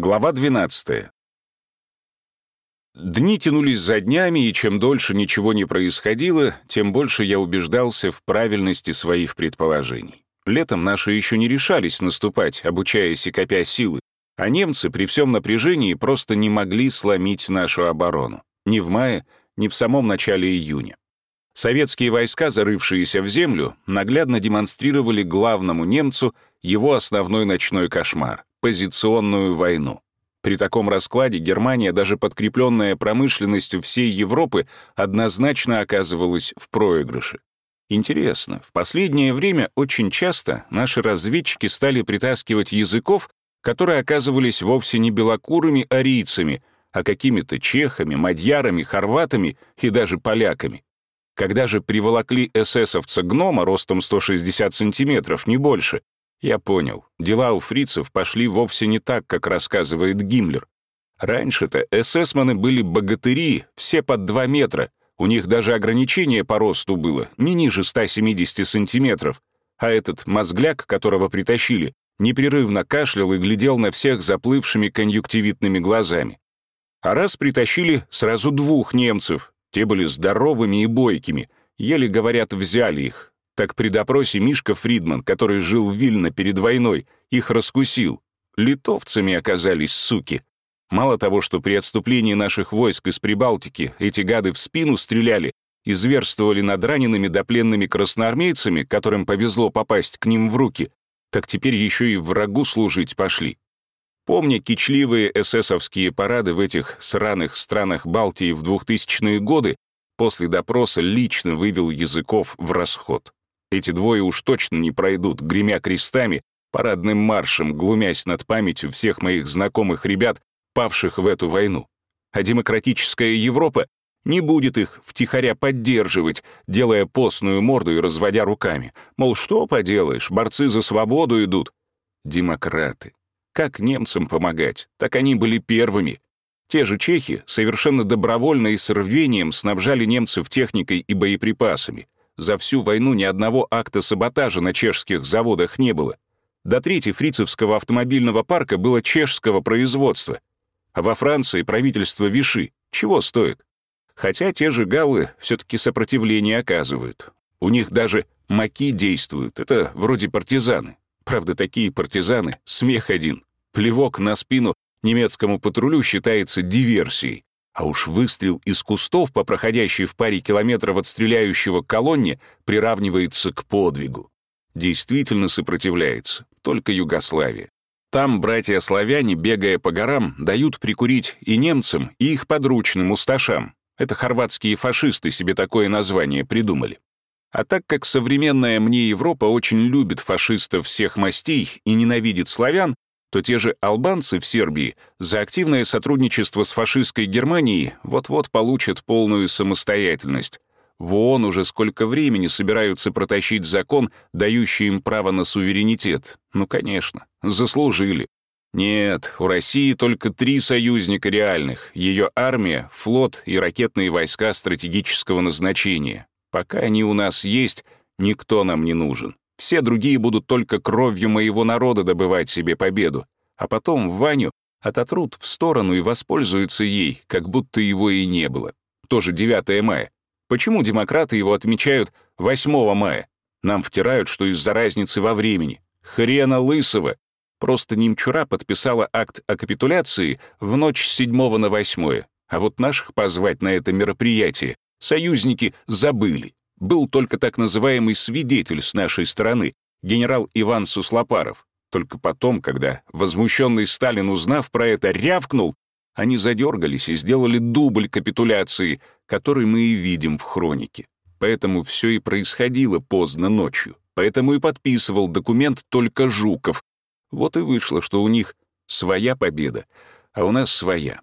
Глава 12. Дни тянулись за днями, и чем дольше ничего не происходило, тем больше я убеждался в правильности своих предположений. Летом наши еще не решались наступать, обучаясь и копя силы, а немцы при всем напряжении просто не могли сломить нашу оборону. Ни в мае, ни в самом начале июня. Советские войска, зарывшиеся в землю, наглядно демонстрировали главному немцу его основной ночной кошмар — позиционную войну. При таком раскладе Германия, даже подкрепленная промышленностью всей Европы, однозначно оказывалась в проигрыше. Интересно, в последнее время очень часто наши разведчики стали притаскивать языков, которые оказывались вовсе не белокурыми арийцами, а какими-то чехами, мадьярами, хорватами и даже поляками. Когда же приволокли эсэсовца гнома ростом 160 сантиметров, не больше, я понял, дела у фрицев пошли вовсе не так, как рассказывает Гиммлер. Раньше-то эсэсманы были богатыри, все под 2 метра. У них даже ограничение по росту было, не ниже 170 сантиметров. А этот мозгляк, которого притащили, непрерывно кашлял и глядел на всех заплывшими конъюнктивитными глазами. А раз притащили сразу двух немцев, те были здоровыми и бойкими, еле, говорят, взяли их, так при допросе Мишка Фридман, который жил в Вильно перед войной, их раскусил. Литовцами оказались суки. Мало того, что при отступлении наших войск из Прибалтики эти гады в спину стреляли и зверствовали над ранеными да пленными красноармейцами, которым повезло попасть к ним в руки, так теперь еще и врагу служить пошли. Помня кичливые эсэсовские парады в этих сраных странах Балтии в 2000-е годы, после допроса лично вывел языков в расход. Эти двое уж точно не пройдут, гремя крестами, парадным маршем, глумясь над памятью всех моих знакомых ребят, павших в эту войну. А демократическая Европа не будет их втихаря поддерживать, делая постную морду и разводя руками. Мол, что поделаешь, борцы за свободу идут. Демократы. Как немцам помогать? Так они были первыми. Те же чехи совершенно добровольно и с рвением снабжали немцев техникой и боеприпасами. За всю войну ни одного акта саботажа на чешских заводах не было. До трети фрицевского автомобильного парка было чешского производства. А во Франции правительство Виши чего стоит? Хотя те же галлы все-таки сопротивление оказывают. У них даже маки действуют, это вроде партизаны. Правда, такие партизаны — смех один. Плевок на спину немецкому патрулю считается диверсией. А уж выстрел из кустов по проходящей в паре километров от стреляющего колонне приравнивается к подвигу. Действительно сопротивляется, только Югославия. Там братья-славяне, бегая по горам, дают прикурить и немцам, и их подручным усташам. Это хорватские фашисты себе такое название придумали. А так как современная мне Европа очень любит фашистов всех мастей и ненавидит славян, то те же албанцы в Сербии за активное сотрудничество с фашистской Германией вот-вот получат полную самостоятельность. В ООН уже сколько времени собираются протащить закон, дающий им право на суверенитет. Ну, конечно, заслужили. Нет, у России только три союзника реальных. Ее армия, флот и ракетные войска стратегического назначения. Пока они у нас есть, никто нам не нужен. Все другие будут только кровью моего народа добывать себе победу, а потом Ваню ототрут в сторону и воспользуются ей, как будто его и не было. Тоже 9 мая. Почему демократы его отмечают 8 мая? Нам втирают, что из-за разницы во времени. Хрена лысого. Просто Немчура подписала акт о капитуляции в ночь с 7 на 8, а вот наших позвать на это мероприятие союзники забыли был только так называемый свидетель с нашей стороны, генерал Иван Суслопаров. Только потом, когда возмущенный Сталин, узнав про это, рявкнул, они задергались и сделали дубль капитуляции, который мы и видим в хронике. Поэтому все и происходило поздно ночью. Поэтому и подписывал документ только Жуков. Вот и вышло, что у них своя победа, а у нас своя.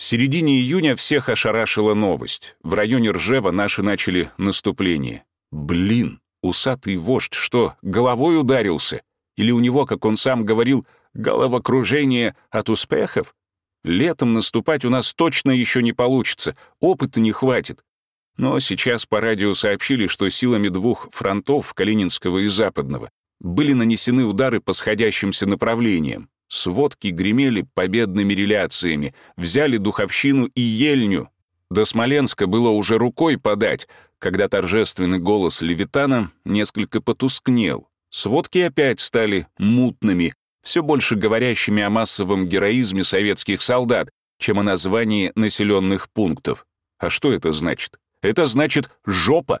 В середине июня всех ошарашила новость. В районе Ржева наши начали наступление. Блин, усатый вождь что, головой ударился? Или у него, как он сам говорил, головокружение от успехов? Летом наступать у нас точно еще не получится, опыта не хватит. Но сейчас по радио сообщили, что силами двух фронтов, Калининского и Западного, были нанесены удары по сходящимся направлениям. Сводки гремели победными реляциями, взяли Духовщину и Ельню. До Смоленска было уже рукой подать, когда торжественный голос Левитана несколько потускнел. Сводки опять стали мутными, все больше говорящими о массовом героизме советских солдат, чем о названии населенных пунктов. А что это значит? Это значит «жопа».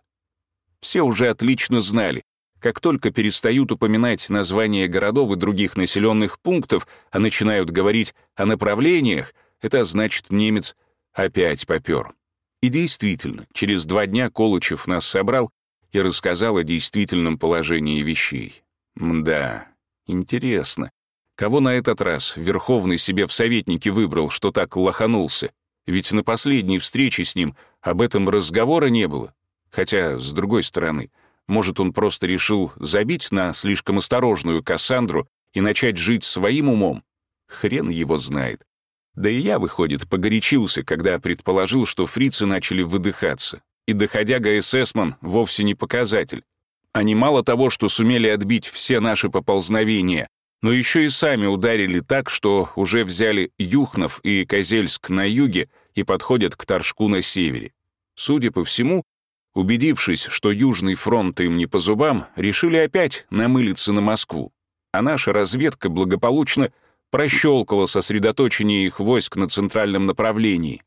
Все уже отлично знали. Как только перестают упоминать названия городов и других населенных пунктов, а начинают говорить о направлениях, это значит немец опять попер. И действительно, через два дня Колычев нас собрал и рассказал о действительном положении вещей. Мда, интересно, кого на этот раз Верховный себе в советники выбрал, что так лоханулся? Ведь на последней встрече с ним об этом разговора не было. Хотя, с другой стороны, может, он просто решил забить на слишком осторожную Кассандру и начать жить своим умом? Хрен его знает. Да и я, выходит, погорячился, когда предположил, что фрицы начали выдыхаться. И доходяга эсэсман вовсе не показатель. Они мало того, что сумели отбить все наши поползновения, но еще и сами ударили так, что уже взяли Юхнов и Козельск на юге и подходят к Торжку на севере. Судя по всему, убедившись, что Южный фронт им не по зубам, решили опять намылиться на Москву. А наша разведка благополучно прощелкала сосредоточение их войск на центральном направлении.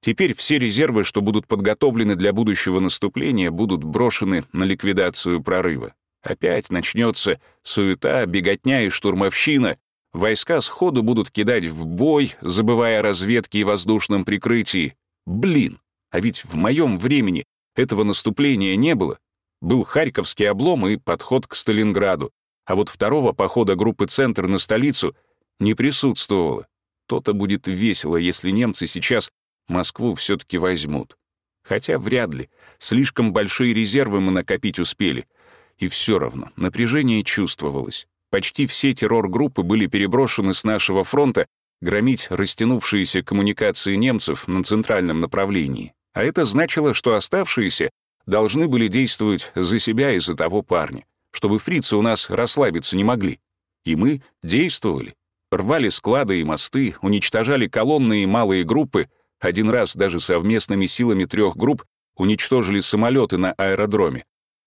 Теперь все резервы, что будут подготовлены для будущего наступления, будут брошены на ликвидацию прорыва. Опять начнется суета, беготня и штурмовщина. Войска сходу будут кидать в бой, забывая о разведке и воздушном прикрытии. Блин, а ведь в моем времени этого наступления не было. Был Харьковский облом и подход к Сталинграду. А вот второго похода группы «Центр» на столицу не присутствовало. То-то будет весело, если немцы сейчас Москву все-таки возьмут. Хотя вряд ли. Слишком большие резервы мы накопить успели. И все равно напряжение чувствовалось. Почти все террор-группы были переброшены с нашего фронта громить растянувшиеся коммуникации немцев на центральном направлении. А это значило, что оставшиеся должны были действовать за себя и за того парня, чтобы фрицы у нас расслабиться не могли. И мы действовали. Рвали склады и мосты, уничтожали колонны и малые группы, один раз даже совместными силами трех групп уничтожили самолеты на аэродроме,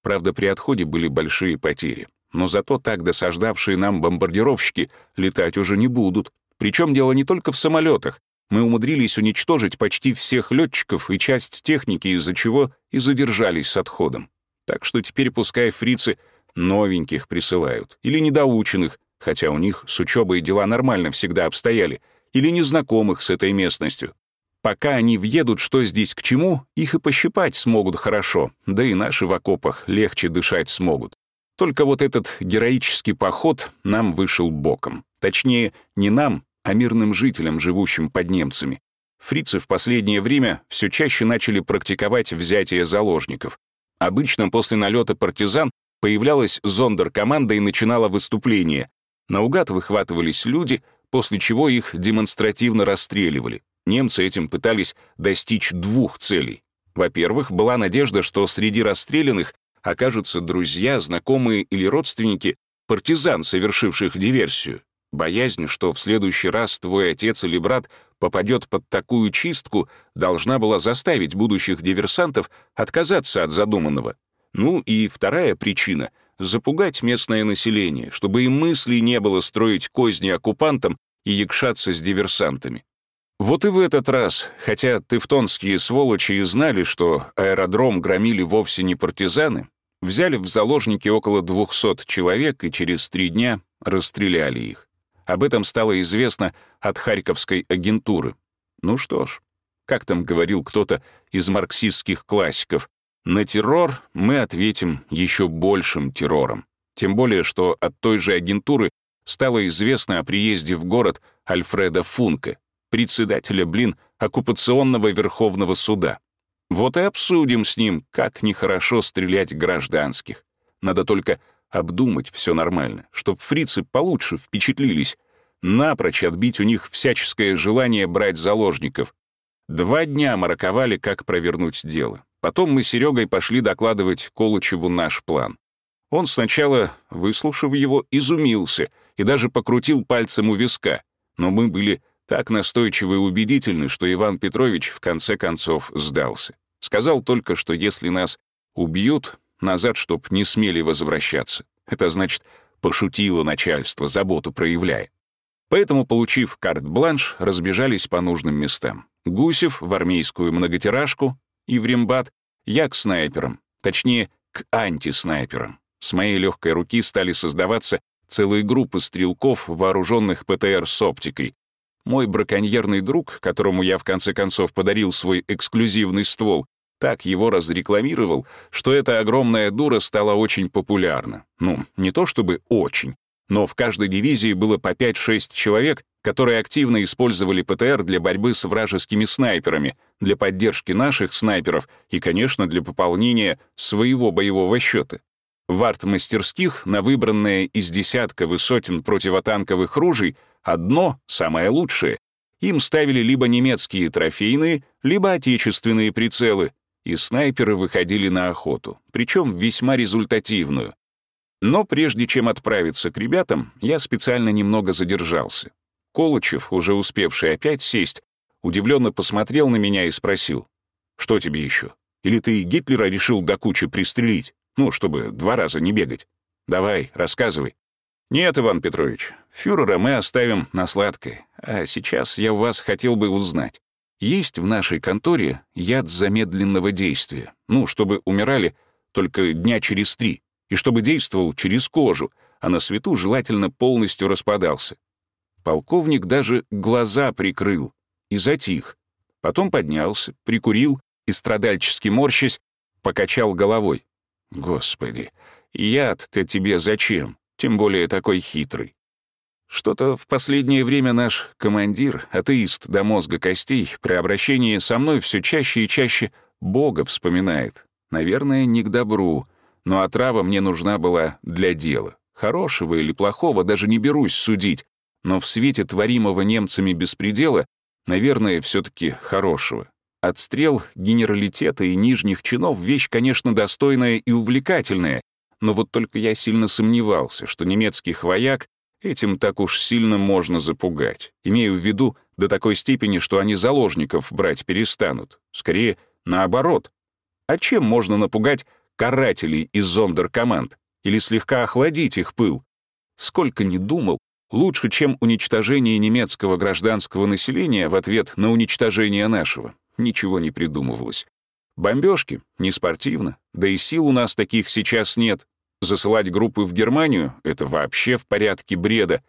Правда, при отходе были большие потери. Но зато так досаждавшие нам бомбардировщики летать уже не будут. Причем дело не только в самолетах. Мы умудрились уничтожить почти всех летчиков и часть техники, из-за чего и задержались с отходом. Так что теперь пускай фрицы новеньких присылают, или недоученных, хотя у них с учебой дела нормально всегда обстояли, или незнакомых с этой местностью, Пока они въедут, что здесь к чему, их и пощипать смогут хорошо, да и наши в окопах легче дышать смогут. Только вот этот героический поход нам вышел боком. Точнее, не нам, а мирным жителям, живущим под немцами. Фрицы в последнее время все чаще начали практиковать взятие заложников. Обычно после налета партизан появлялась зондеркоманда и начинала выступление. Наугад выхватывались люди, после чего их демонстративно расстреливали. Немцы этим пытались достичь двух целей. Во-первых, была надежда, что среди расстрелянных окажутся друзья, знакомые или родственники партизан, совершивших диверсию. Боязнь, что в следующий раз твой отец или брат попадет под такую чистку, должна была заставить будущих диверсантов отказаться от задуманного. Ну и вторая причина — запугать местное население, чтобы и мыслей не было строить козни оккупантам и якшаться с диверсантами. Вот и в этот раз, хотя тевтонские сволочи и знали, что аэродром громили вовсе не партизаны, взяли в заложники около 200 человек и через три дня расстреляли их. Об этом стало известно от харьковской агентуры. Ну что ж, как там говорил кто-то из марксистских классиков, на террор мы ответим еще большим террором. Тем более, что от той же агентуры стало известно о приезде в город Альфреда Функе, председателя, блин, оккупационного Верховного суда. Вот и обсудим с ним, как нехорошо стрелять гражданских. Надо только обдумать все нормально, чтоб фрицы получше впечатлились, напрочь отбить у них всяческое желание брать заложников. Два дня мараковали, как провернуть дело. Потом мы с Серегой пошли докладывать Колычеву наш план. Он сначала, выслушав его, изумился и даже покрутил пальцем у виска, но мы были так настойчивы и убедительны, что Иван Петрович в конце концов сдался. Сказал только, что если нас убьют, назад, чтоб не смели возвращаться. Это значит, пошутило начальство, заботу проявляя. Поэтому, получив карт-бланш, разбежались по нужным местам. Гусев в армейскую многотиражку и в рембат, я к снайперам, точнее, к антиснайперам. С моей легкой руки стали создаваться целые группы стрелков, вооруженных ПТР с оптикой. Мой браконьерный друг, которому я в конце концов подарил свой эксклюзивный ствол, так его разрекламировал, что эта огромная дура стала очень популярна. Ну, не то чтобы очень, но в каждой дивизии было по 5-6 человек, которые активно использовали ПТР для борьбы с вражескими снайперами, для поддержки наших снайперов и, конечно, для пополнения своего боевого счета. В арт-мастерских на выбранное из десятка высотен противотанковых ружей одно, самое лучшее, им ставили либо немецкие трофейные, либо отечественные прицелы, и снайперы выходили на охоту, причем весьма результативную. Но прежде чем отправиться к ребятам, я специально немного задержался. Колычев, уже успевший опять сесть, удивленно посмотрел на меня и спросил, «Что тебе еще? Или ты Гитлера решил до кучи пристрелить? Ну, чтобы два раза не бегать. Давай, рассказывай». «Нет, Иван Петрович, фюрера мы оставим на сладкое, а сейчас я у вас хотел бы узнать, есть в нашей конторе яд замедленного действия, ну, чтобы умирали только дня через три, и чтобы действовал через кожу, а на свету желательно полностью распадался. Полковник даже глаза прикрыл и затих. Потом поднялся, прикурил и, страдальчески морщась, покачал головой. «Господи, яд-то тебе зачем? Тем более такой хитрый. Что-то в последнее время наш командир, атеист до мозга костей, при обращении со мной все чаще и чаще Бога вспоминает. Наверное, не к добру, но отрава мне нужна была для дела. Хорошего или плохого даже не берусь судить, но в свете творимого немцами беспредела, наверное, все таки хорошего. Отстрел генералитета и нижних чинов — вещь, конечно, достойная и увлекательная, но вот только я сильно сомневался, что немецких вояк Этим так уж сильно можно запугать. Имею в виду до такой степени, что они заложников брать перестанут. Скорее, наоборот. А чем можно напугать карателей из зондеркоманд? Или слегка охладить их пыл? Сколько ни думал, лучше, чем уничтожение немецкого гражданского населения в ответ на уничтожение нашего. Ничего не придумывалось. Бомбежки — не спортивно, да и сил у нас таких сейчас нет. Засылать группы в Германию — это вообще в порядке бреда.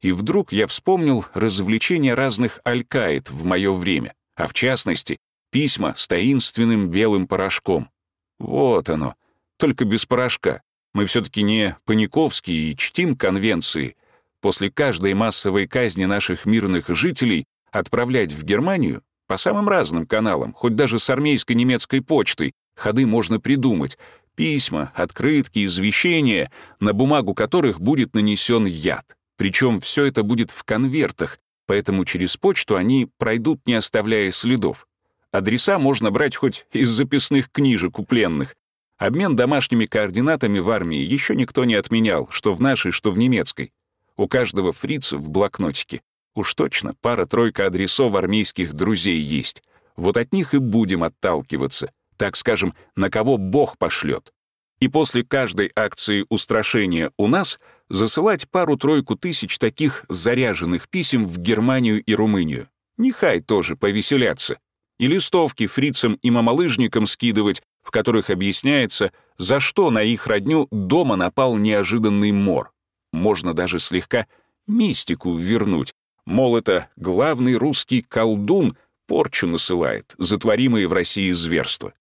И вдруг я вспомнил развлечения разных алькаид в мое время, а в частности, письма с таинственным белым порошком. Вот оно, только без порошка. Мы все-таки не Паниковские и чтим конвенции. После каждой массовой казни наших мирных жителей отправлять в Германию по самым разным каналам, хоть даже с армейской немецкой почтой, ходы можно придумать, Письма, открытки, извещения, на бумагу которых будет нанесен яд. Причем все это будет в конвертах, поэтому через почту они пройдут, не оставляя следов. Адреса можно брать хоть из записных книжек у пленных. Обмен домашними координатами в армии еще никто не отменял, что в нашей, что в немецкой. У каждого фрица в блокнотике уж точно пара-тройка адресов армейских друзей есть. Вот от них и будем отталкиваться — так скажем, на кого Бог пошлет. И после каждой акции устрашения у нас засылать пару-тройку тысяч таких заряженных писем в Германию и Румынию. Нехай тоже повеселятся. И листовки фрицам и мамалыжникам скидывать, в которых объясняется, за что на их родню дома напал неожиданный мор. Можно даже слегка мистику вернуть. Мол, это главный русский колдун порчу насылает, затворимые в России зверства.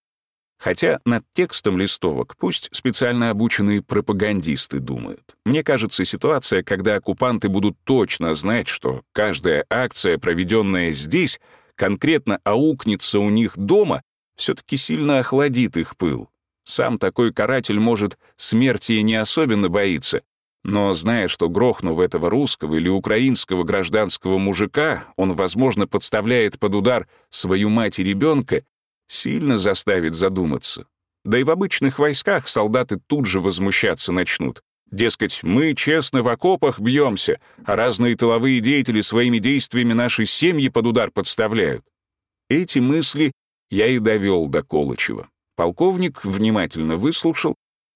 Хотя над текстом листовок пусть специально обученные пропагандисты думают. Мне кажется, ситуация, когда оккупанты будут точно знать, что каждая акция, проведенная здесь, конкретно аукнется у них дома, все-таки сильно охладит их пыл. Сам такой каратель, может, смерти не особенно боится, но зная, что грохнув этого русского или украинского гражданского мужика, он, возможно, подставляет под удар свою мать и ребенка, сильно заставит задуматься. Да и в обычных войсках солдаты тут же возмущаться начнут. Дескать, мы честно в окопах бьемся, а разные тыловые деятели своими действиями наши семьи под удар подставляют. Эти мысли я и довел до Колычева. Полковник внимательно выслушал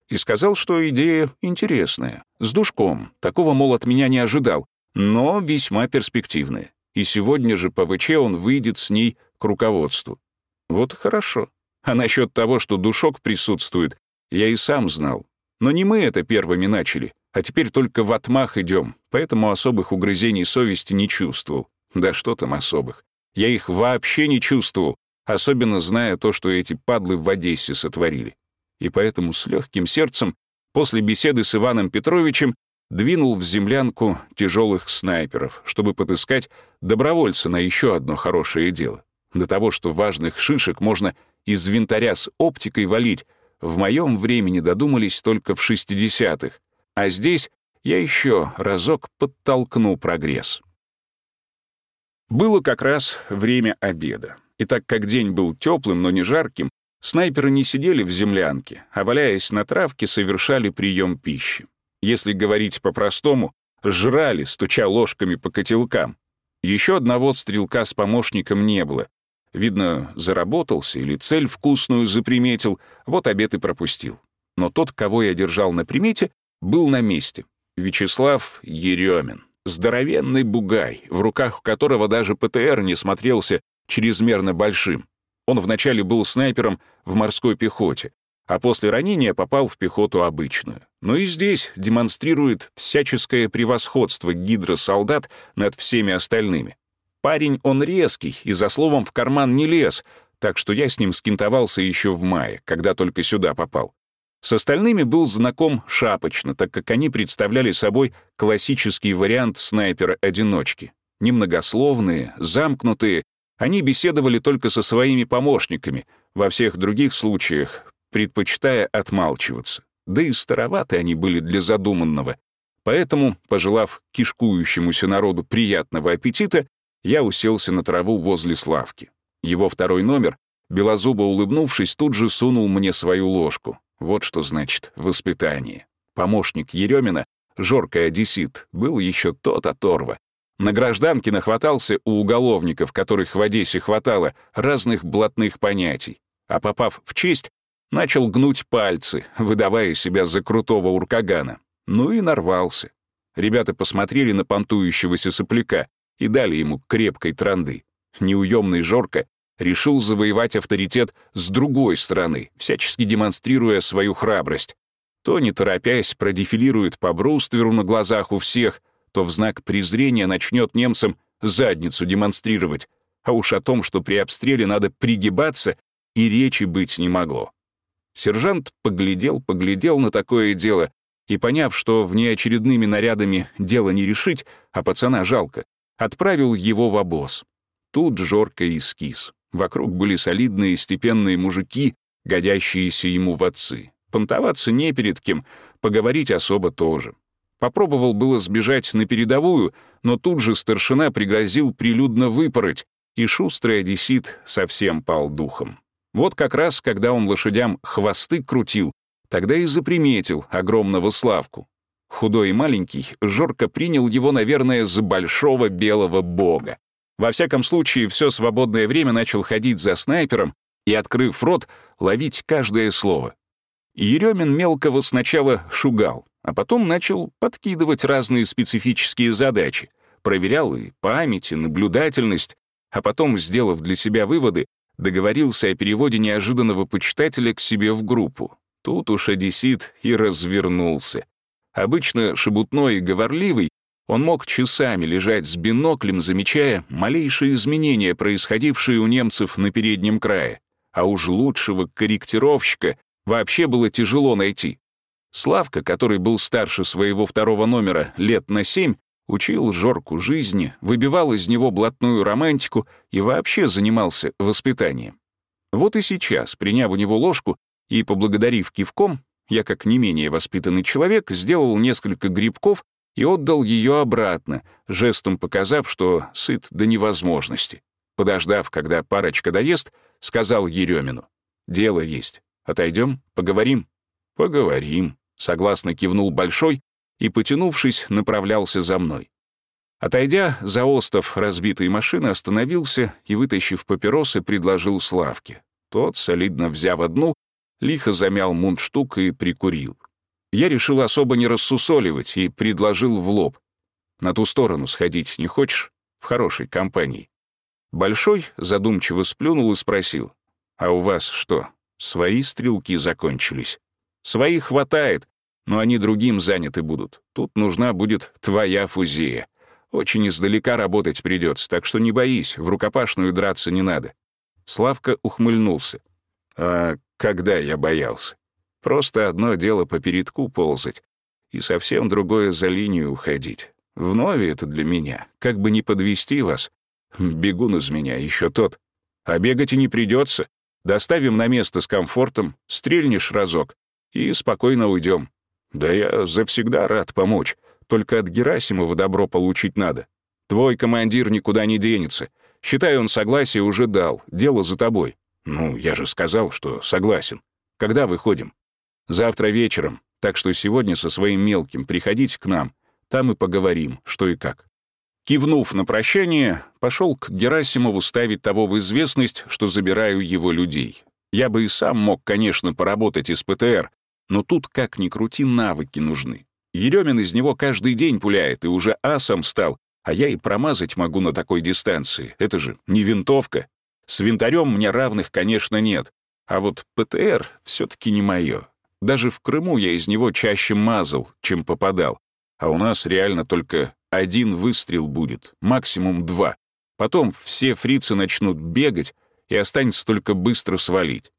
и сказал, что идея интересная, с душком, такого, мол, от меня не ожидал, но весьма перспективная. И сегодня же по ВЧ он выйдет с ней к руководству. Вот хорошо. А насчет того, что душок присутствует, я и сам знал. Но не мы это первыми начали, а теперь только в отмах идем, поэтому особых угрызений совести не чувствовал. Да что там особых. Я их вообще не чувствовал, особенно зная то, что эти падлы в Одессе сотворили. И поэтому с легким сердцем после беседы с Иваном Петровичем двинул в землянку тяжелых снайперов, чтобы подыскать добровольца на еще одно хорошее дело. До того, что важных шишек можно из винтаря с оптикой валить, в моем времени додумались только в 60-х, а здесь я еще разок подтолкну прогресс. Было как раз время обеда. И так как день был теплым, но не жарким, снайперы не сидели в землянке, а, валяясь на травке, совершали прием пищи. Если говорить по-простому, жрали, стуча ложками по котелкам. Еще одного стрелка с помощником не было. Видно, заработался или цель вкусную заприметил, вот обед и пропустил. Но тот, кого я держал на примете, был на месте. Вячеслав Еремин. Здоровенный бугай, в руках которого даже ПТР не смотрелся чрезмерно большим. Он вначале был снайпером в морской пехоте, а после ранения попал в пехоту обычную. Но и здесь демонстрирует всяческое превосходство гидросолдат над всеми остальными. Парень он резкий и за словом в карман не лез, так что я с ним скинтовался еще в мае, когда только сюда попал. С остальными был знаком шапочно, так как они представляли собой классический вариант снайпера-одиночки. Немногословные, замкнутые, они беседовали только со своими помощниками, во всех других случаях предпочитая отмалчиваться. Да и староваты они были для задуманного. Поэтому, пожелав кишкующемуся народу приятного аппетита, я уселся на траву возле Славки. Его второй номер, белозубо улыбнувшись, тут же сунул мне свою ложку. Вот что значит воспитание. Помощник Еремина, Жорка одессит, был еще тот оторва. На гражданке нахватался у уголовников, которых в Одессе хватало, разных блатных понятий. А попав в честь, начал гнуть пальцы, выдавая себя за крутого уркагана. Ну и нарвался. Ребята посмотрели на понтующегося сопляка и дали ему крепкой транды. Неуемный Жорка решил завоевать авторитет с другой стороны, всячески демонстрируя свою храбрость. То, не торопясь, продефилирует по брустверу на глазах у всех, то в знак презрения начнет немцам задницу демонстрировать, а уж о том, что при обстреле надо пригибаться, и речи быть не могло. Сержант поглядел, поглядел на такое дело и, поняв, что внеочередными нарядами дело не решить, а пацана жалко, отправил его в обоз. Тут Жорко и скис. Вокруг были солидные степенные мужики, годящиеся ему в отцы. Понтоваться не перед кем, поговорить особо тоже. Попробовал было сбежать на передовую, но тут же старшина пригрозил прилюдно выпороть, и шустрый одессит совсем пал духом. Вот как раз, когда он лошадям хвосты крутил, тогда и заприметил огромного Славку. Худой и маленький, Жорко принял его, наверное, за большого белого бога. Во всяком случае, все свободное время начал ходить за снайпером и, открыв рот, ловить каждое слово. Еремин мелкого сначала шугал, а потом начал подкидывать разные специфические задачи, проверял и память, и наблюдательность, а потом, сделав для себя выводы, договорился о переводе неожиданного почитателя к себе в группу. Тут уж одессит и развернулся. Обычно шебутной и говорливый, он мог часами лежать с биноклем, замечая малейшие изменения, происходившие у немцев на переднем крае. А уж лучшего корректировщика вообще было тяжело найти. Славка, который был старше своего второго номера лет на семь, учил Жорку жизни, выбивал из него блатную романтику и вообще занимался воспитанием. Вот и сейчас, приняв у него ложку и поблагодарив кивком, я, как не менее воспитанный человек, сделал несколько грибков и отдал ее обратно, жестом показав, что сыт до невозможности. Подождав, когда парочка доест, сказал Еремину. «Дело есть. Отойдем, поговорим». «Поговорим», — согласно кивнул Большой и, потянувшись, направлялся за мной. Отойдя за остов разбитой машины, остановился и, вытащив папиросы, предложил Славке. Тот, солидно взяв одну, лихо замял мундштук и прикурил. Я решил особо не рассусоливать и предложил в лоб. «На ту сторону сходить не хочешь? В хорошей компании». Большой задумчиво сплюнул и спросил. «А у вас что, свои стрелки закончились?» «Своих хватает, но они другим заняты будут. Тут нужна будет твоя фузея. Очень издалека работать придется, так что не боись, в рукопашную драться не надо». Славка ухмыльнулся. «А когда я боялся? Просто одно дело по передку ползать, и совсем другое за линию уходить. Вновь это для меня, как бы не подвести вас. Бегун из меня еще тот. А бегать и не придется. Доставим на место с комфортом, стрельнешь разок и спокойно уйдем. Да я завсегда рад помочь. Только от Герасимова добро получить надо. Твой командир никуда не денется. Считай, он согласие уже дал. Дело за тобой. Ну, я же сказал, что согласен. Когда выходим? Завтра вечером. Так что сегодня со своим мелким приходите к нам. Там и поговорим, что и как. Кивнув на прощание, пошел к Герасимову ставить того в известность, что забираю его людей. Я бы и сам мог, конечно, поработать из ПТР, но тут, как ни крути, навыки нужны. Еремин из него каждый день пуляет и уже асом стал, а я и промазать могу на такой дистанции. Это же не винтовка. С винтарем мне равных, конечно, нет. А вот ПТР все таки не мое. Даже в Крыму я из него чаще мазал, чем попадал. А у нас реально только один выстрел будет, максимум два. Потом все фрицы начнут бегать, и останется только быстро свалить.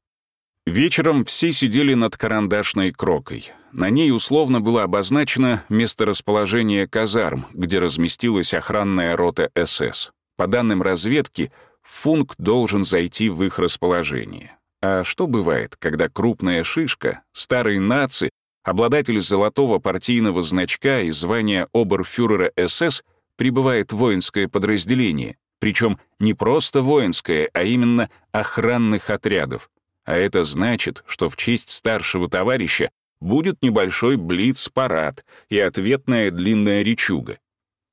Вечером все сидели над карандашной крокой. На ней условно было обозначено месторасположение казарм, где разместилась охранная рота СС. По данным разведки, Функ должен зайти в их расположение. А что бывает, когда крупная шишка, старый наци, обладатель золотого партийного значка и звания оберфюрера СС прибывает в воинское подразделение, причем не просто воинское, а именно охранных отрядов. А это значит, что в честь старшего товарища будет небольшой блиц-парад и ответная длинная речуга.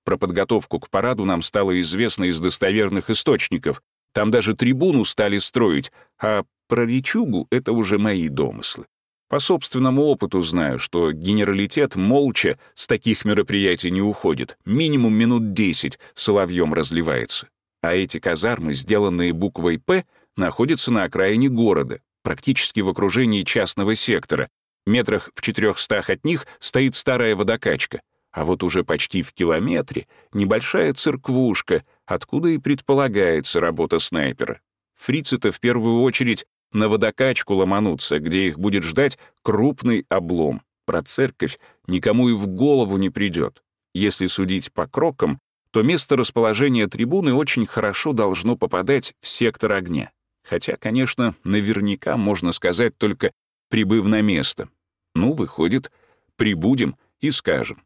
Про подготовку к параду нам стало известно из достоверных источников. Там даже трибуну стали строить, а про речугу — это уже мои домыслы. По собственному опыту знаю, что генералитет молча с таких мероприятий не уходит, минимум минут десять соловьем разливается. А эти казармы, сделанные буквой «П», находятся на окраине города, практически в окружении частного сектора, Метрах в четырехстах от них стоит старая водокачка, а вот уже почти в километре небольшая церквушка, откуда и предполагается работа снайпера. Фрицы-то в первую очередь на водокачку ломанутся, где их будет ждать крупный облом. Про церковь никому и в голову не придет. Если судить по крокам, то место расположения трибуны очень хорошо должно попадать в сектор огня. Хотя, конечно, наверняка можно сказать только прибыв на место. Ну, выходит, прибудем и скажем.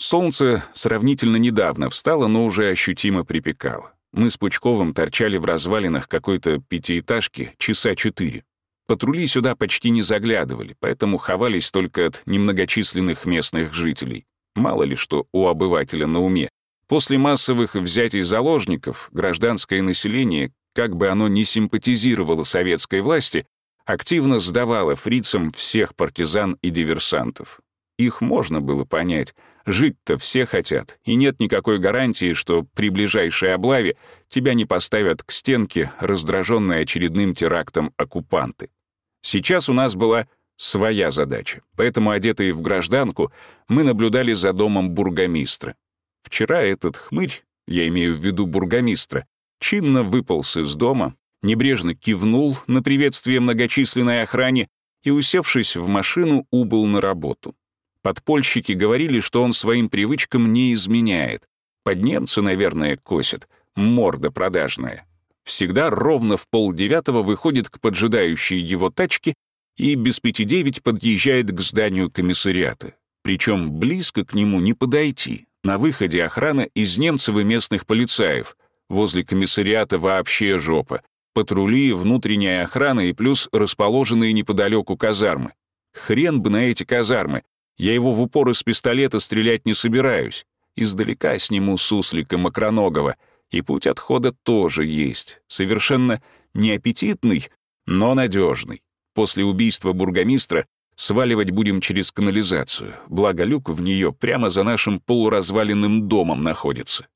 Солнце сравнительно недавно встало, но уже ощутимо припекало. Мы с Пучковым торчали в развалинах какой-то пятиэтажки часа четыре. Патрули сюда почти не заглядывали, поэтому ховались только от немногочисленных местных жителей. Мало ли что у обывателя на уме. После массовых взятий заложников гражданское население, как бы оно ни симпатизировало советской власти, активно сдавала фрицам всех партизан и диверсантов. Их можно было понять. Жить-то все хотят, и нет никакой гарантии, что при ближайшей облаве тебя не поставят к стенке, раздраженные очередным терактом оккупанты. Сейчас у нас была своя задача, поэтому, одетые в гражданку, мы наблюдали за домом бургомистра. Вчера этот хмырь, я имею в виду бургомистра, чинно выполз из дома, небрежно кивнул на приветствие многочисленной охране и, усевшись в машину, убыл на работу. Подпольщики говорили, что он своим привычкам не изменяет. Под немцы, наверное, косят. Морда продажная. Всегда ровно в полдевятого выходит к поджидающей его тачке и без пяти девять подъезжает к зданию комиссариата. Причем близко к нему не подойти. На выходе охрана из немцев и местных полицаев. Возле комиссариата вообще жопа патрули, внутренняя охрана и плюс расположенные неподалеку казармы. Хрен бы на эти казармы. Я его в упор из пистолета стрелять не собираюсь. Издалека сниму суслика Макроногова. И путь отхода тоже есть. Совершенно неаппетитный, но надежный. После убийства бургомистра сваливать будем через канализацию, благо люк в нее прямо за нашим полуразваленным домом находится.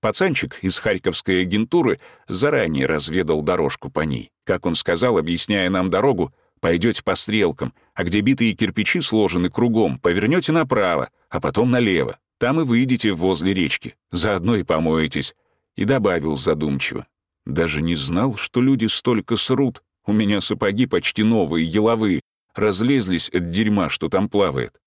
Пацанчик из харьковской агентуры заранее разведал дорожку по ней. Как он сказал, объясняя нам дорогу, пойдете по стрелкам, а где битые кирпичи сложены кругом, повернете направо, а потом налево. Там и выйдете возле речки, заодно и помоетесь. И добавил задумчиво. Даже не знал, что люди столько срут. У меня сапоги почти новые, еловые, разлезлись от дерьма, что там плавает.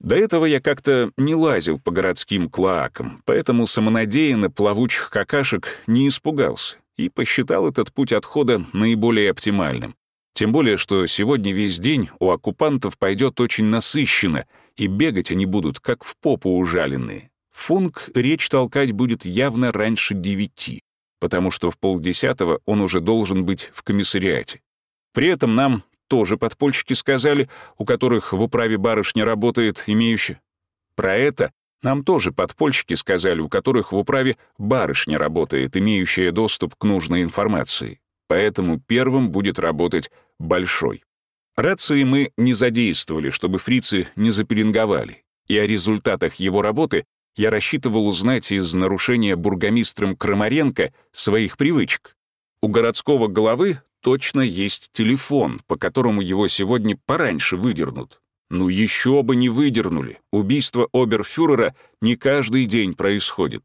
До этого я как-то не лазил по городским клоакам, поэтому самонадеянно плавучих какашек не испугался и посчитал этот путь отхода наиболее оптимальным. Тем более, что сегодня весь день у оккупантов пойдет очень насыщенно, и бегать они будут, как в попу ужаленные. Функ речь толкать будет явно раньше девяти, потому что в полдесятого он уже должен быть в комиссариате. При этом нам тоже подпольщики сказали, у которых в управе барышня работает, имеющая. Про это нам тоже подпольщики сказали, у которых в управе барышня работает, имеющая доступ к нужной информации. Поэтому первым будет работать Большой. Рации мы не задействовали, чтобы фрицы не запеленговали, и о результатах его работы я рассчитывал узнать из нарушения бургомистром Крамаренко своих привычек. У городского головы точно есть телефон, по которому его сегодня пораньше выдернут. Ну еще бы не выдернули. Убийство оберфюрера не каждый день происходит.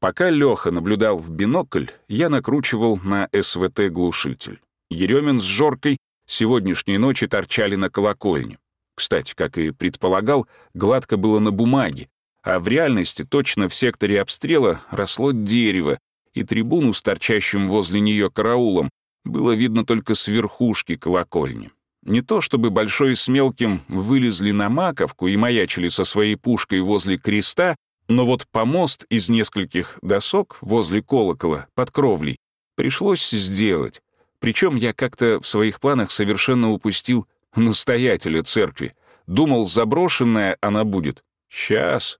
Пока Леха наблюдал в бинокль, я накручивал на СВТ глушитель. Еремин с Жоркой сегодняшней ночи торчали на колокольне. Кстати, как и предполагал, гладко было на бумаге, а в реальности точно в секторе обстрела росло дерево, и трибуну с торчащим возле нее караулом было видно только с верхушки колокольни. Не то чтобы Большой с Мелким вылезли на Маковку и маячили со своей пушкой возле креста, но вот помост из нескольких досок возле колокола под кровлей пришлось сделать. Причем я как-то в своих планах совершенно упустил настоятеля церкви. Думал, заброшенная она будет. Сейчас.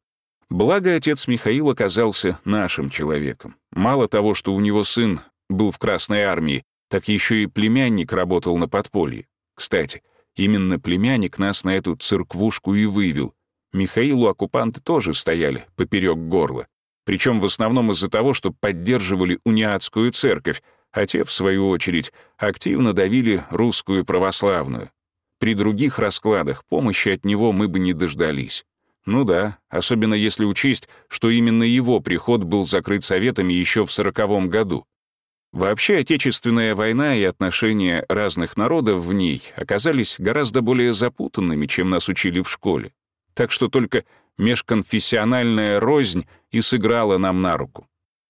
Благо, отец Михаил оказался нашим человеком. Мало того, что у него сын был в Красной армии, так еще и племянник работал на подполье. Кстати, именно племянник нас на эту церквушку и вывел. Михаилу оккупанты тоже стояли поперек горла. Причем в основном из-за того, что поддерживали униатскую церковь, а те, в свою очередь, активно давили русскую православную. При других раскладах помощи от него мы бы не дождались. Ну да, особенно если учесть, что именно его приход был закрыт советами еще в сороковом году. Вообще, Отечественная война и отношения разных народов в ней оказались гораздо более запутанными, чем нас учили в школе. Так что только межконфессиональная рознь и сыграла нам на руку.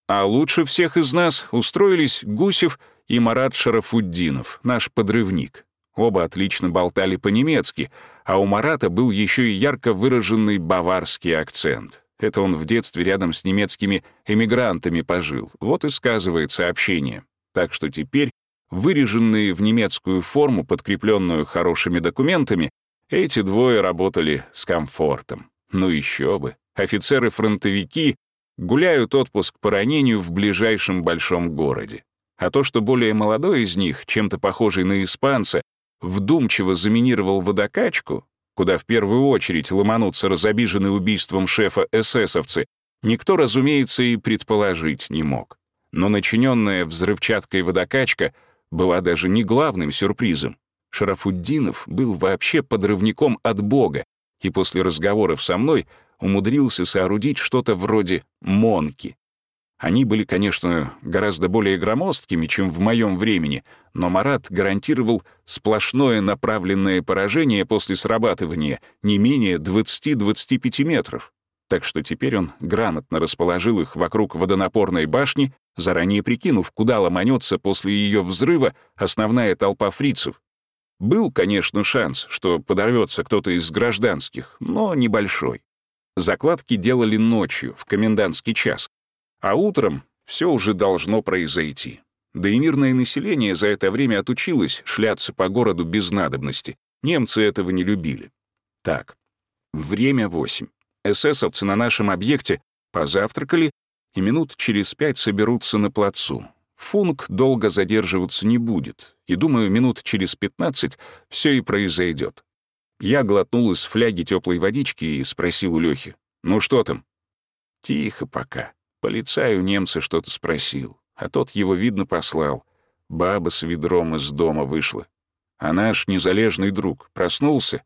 А лучше всех из нас устроились Гусев и Марат Шарафуддинов, наш подрывник. Оба отлично болтали по-немецки, а у Марата был еще и ярко выраженный баварский акцент. Это он в детстве рядом с немецкими эмигрантами пожил. Вот и сказывается общение. Так что теперь, выреженные в немецкую форму, подкрепленную хорошими документами, эти двое работали с комфортом. Ну еще бы. Офицеры-фронтовики гуляют отпуск по ранению в ближайшем большом городе. А то, что более молодой из них, чем-то похожий на испанца, вдумчиво заминировал водокачку, куда в первую очередь ломанутся разобиженные убийством шефа эсэсовцы, никто, разумеется, и предположить не мог. Но начиненная взрывчаткой водокачка была даже не главным сюрпризом. Шарафуддинов был вообще подрывником от Бога, и после разговоров со мной умудрился соорудить что-то вроде «монки». Они были, конечно, гораздо более громоздкими, чем в моем времени, но Марат гарантировал сплошное направленное поражение после срабатывания не менее 20-25 метров. Так что теперь он грамотно расположил их вокруг водонапорной башни, заранее прикинув, куда ломанется после ее взрыва основная толпа фрицев. Был, конечно, шанс, что подорвется кто-то из гражданских, но небольшой. Закладки делали ночью, в комендантский час, а утром все уже должно произойти. Да и мирное население за это время отучилось шляться по городу без надобности, Немцы этого не любили. Так, время восемь. Эсэсовцы на нашем объекте позавтракали и минут через пять соберутся на плацу. Функ долго задерживаться не будет, и, думаю, минут через пятнадцать все и произойдет. Я глотнул из фляги теплой водички и спросил у Лёхи, «Ну что там?» «Тихо пока. Полицаю немца что-то спросил, а тот его, видно, послал. Баба с ведром из дома вышла. А наш незалежный друг проснулся?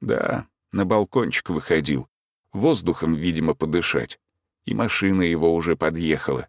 Да, на балкончик выходил. Воздухом, видимо, подышать. И машина его уже подъехала.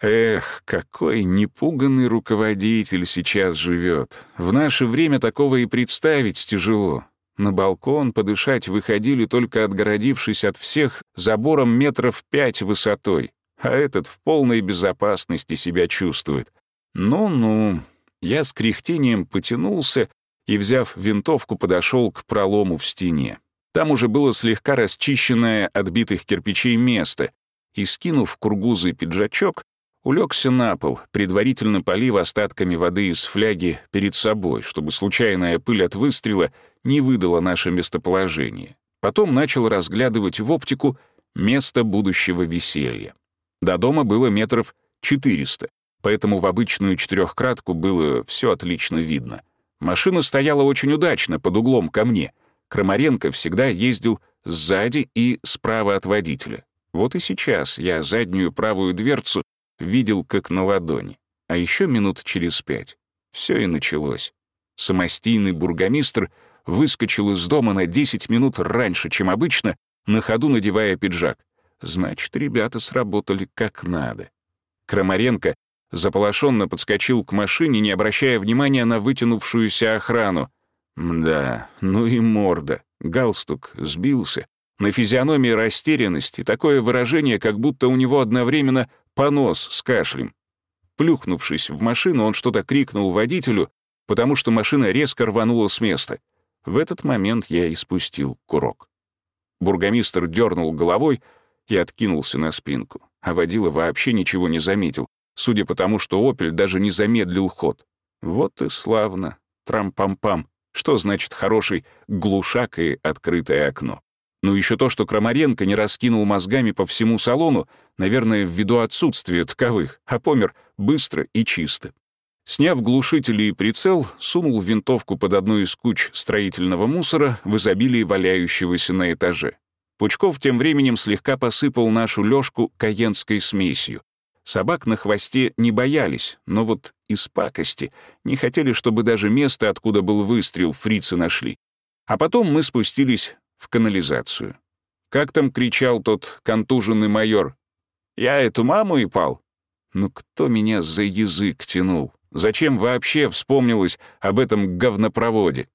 Эх, какой непуганный руководитель сейчас живет. В наше время такого и представить тяжело. На балкон подышать выходили только отгородившись от всех забором метров пять высотой, а этот в полной безопасности себя чувствует. Ну-ну, я с кряхтением потянулся и, взяв винтовку, подошел к пролому в стене. Там уже было слегка расчищенное от битых кирпичей место, и, скинув кургузый пиджачок, улегся на пол, предварительно полив остатками воды из фляги перед собой, чтобы случайная пыль от выстрела не выдала наше местоположение. Потом начал разглядывать в оптику место будущего веселья. До дома было метров 400, поэтому в обычную четырехкратку было все отлично видно. Машина стояла очень удачно, под углом ко мне. Крамаренко всегда ездил сзади и справа от водителя. Вот и сейчас я заднюю правую дверцу видел как на ладони. А еще минут через пять. Все и началось. Самостийный бургомистр выскочил из дома на 10 минут раньше, чем обычно, на ходу надевая пиджак. Значит, ребята сработали как надо. Крамаренко заполошенно подскочил к машине, не обращая внимания на вытянувшуюся охрану. Мда, ну и морда. Галстук сбился. На физиономии растерянность и такое выражение, как будто у него одновременно понос с кашлем. Плюхнувшись в машину, он что-то крикнул водителю, потому что машина резко рванула с места. В этот момент я испустил курок. Бургомистр дернул головой и откинулся на спинку, а водила вообще ничего не заметил, судя по тому, что «Опель» даже не замедлил ход. Вот и славно. Трам-пам-пам. Что значит хороший глушак и открытое окно? Ну еще то, что Крамаренко не раскинул мозгами по всему салону, наверное, ввиду отсутствия таковых, а помер быстро и чисто. Сняв глушители и прицел, сунул винтовку под одну из куч строительного мусора в изобилии валяющегося на этаже. Пучков тем временем слегка посыпал нашу лёжку каенской смесью. Собак на хвосте не боялись, но вот из пакости не хотели, чтобы даже место, откуда был выстрел, фрицы нашли. А потом мы спустились в канализацию. Как там кричал тот контуженный майор? «Я эту маму и пал?» Ну кто меня за язык тянул? Зачем вообще вспомнилось об этом говнопроводе?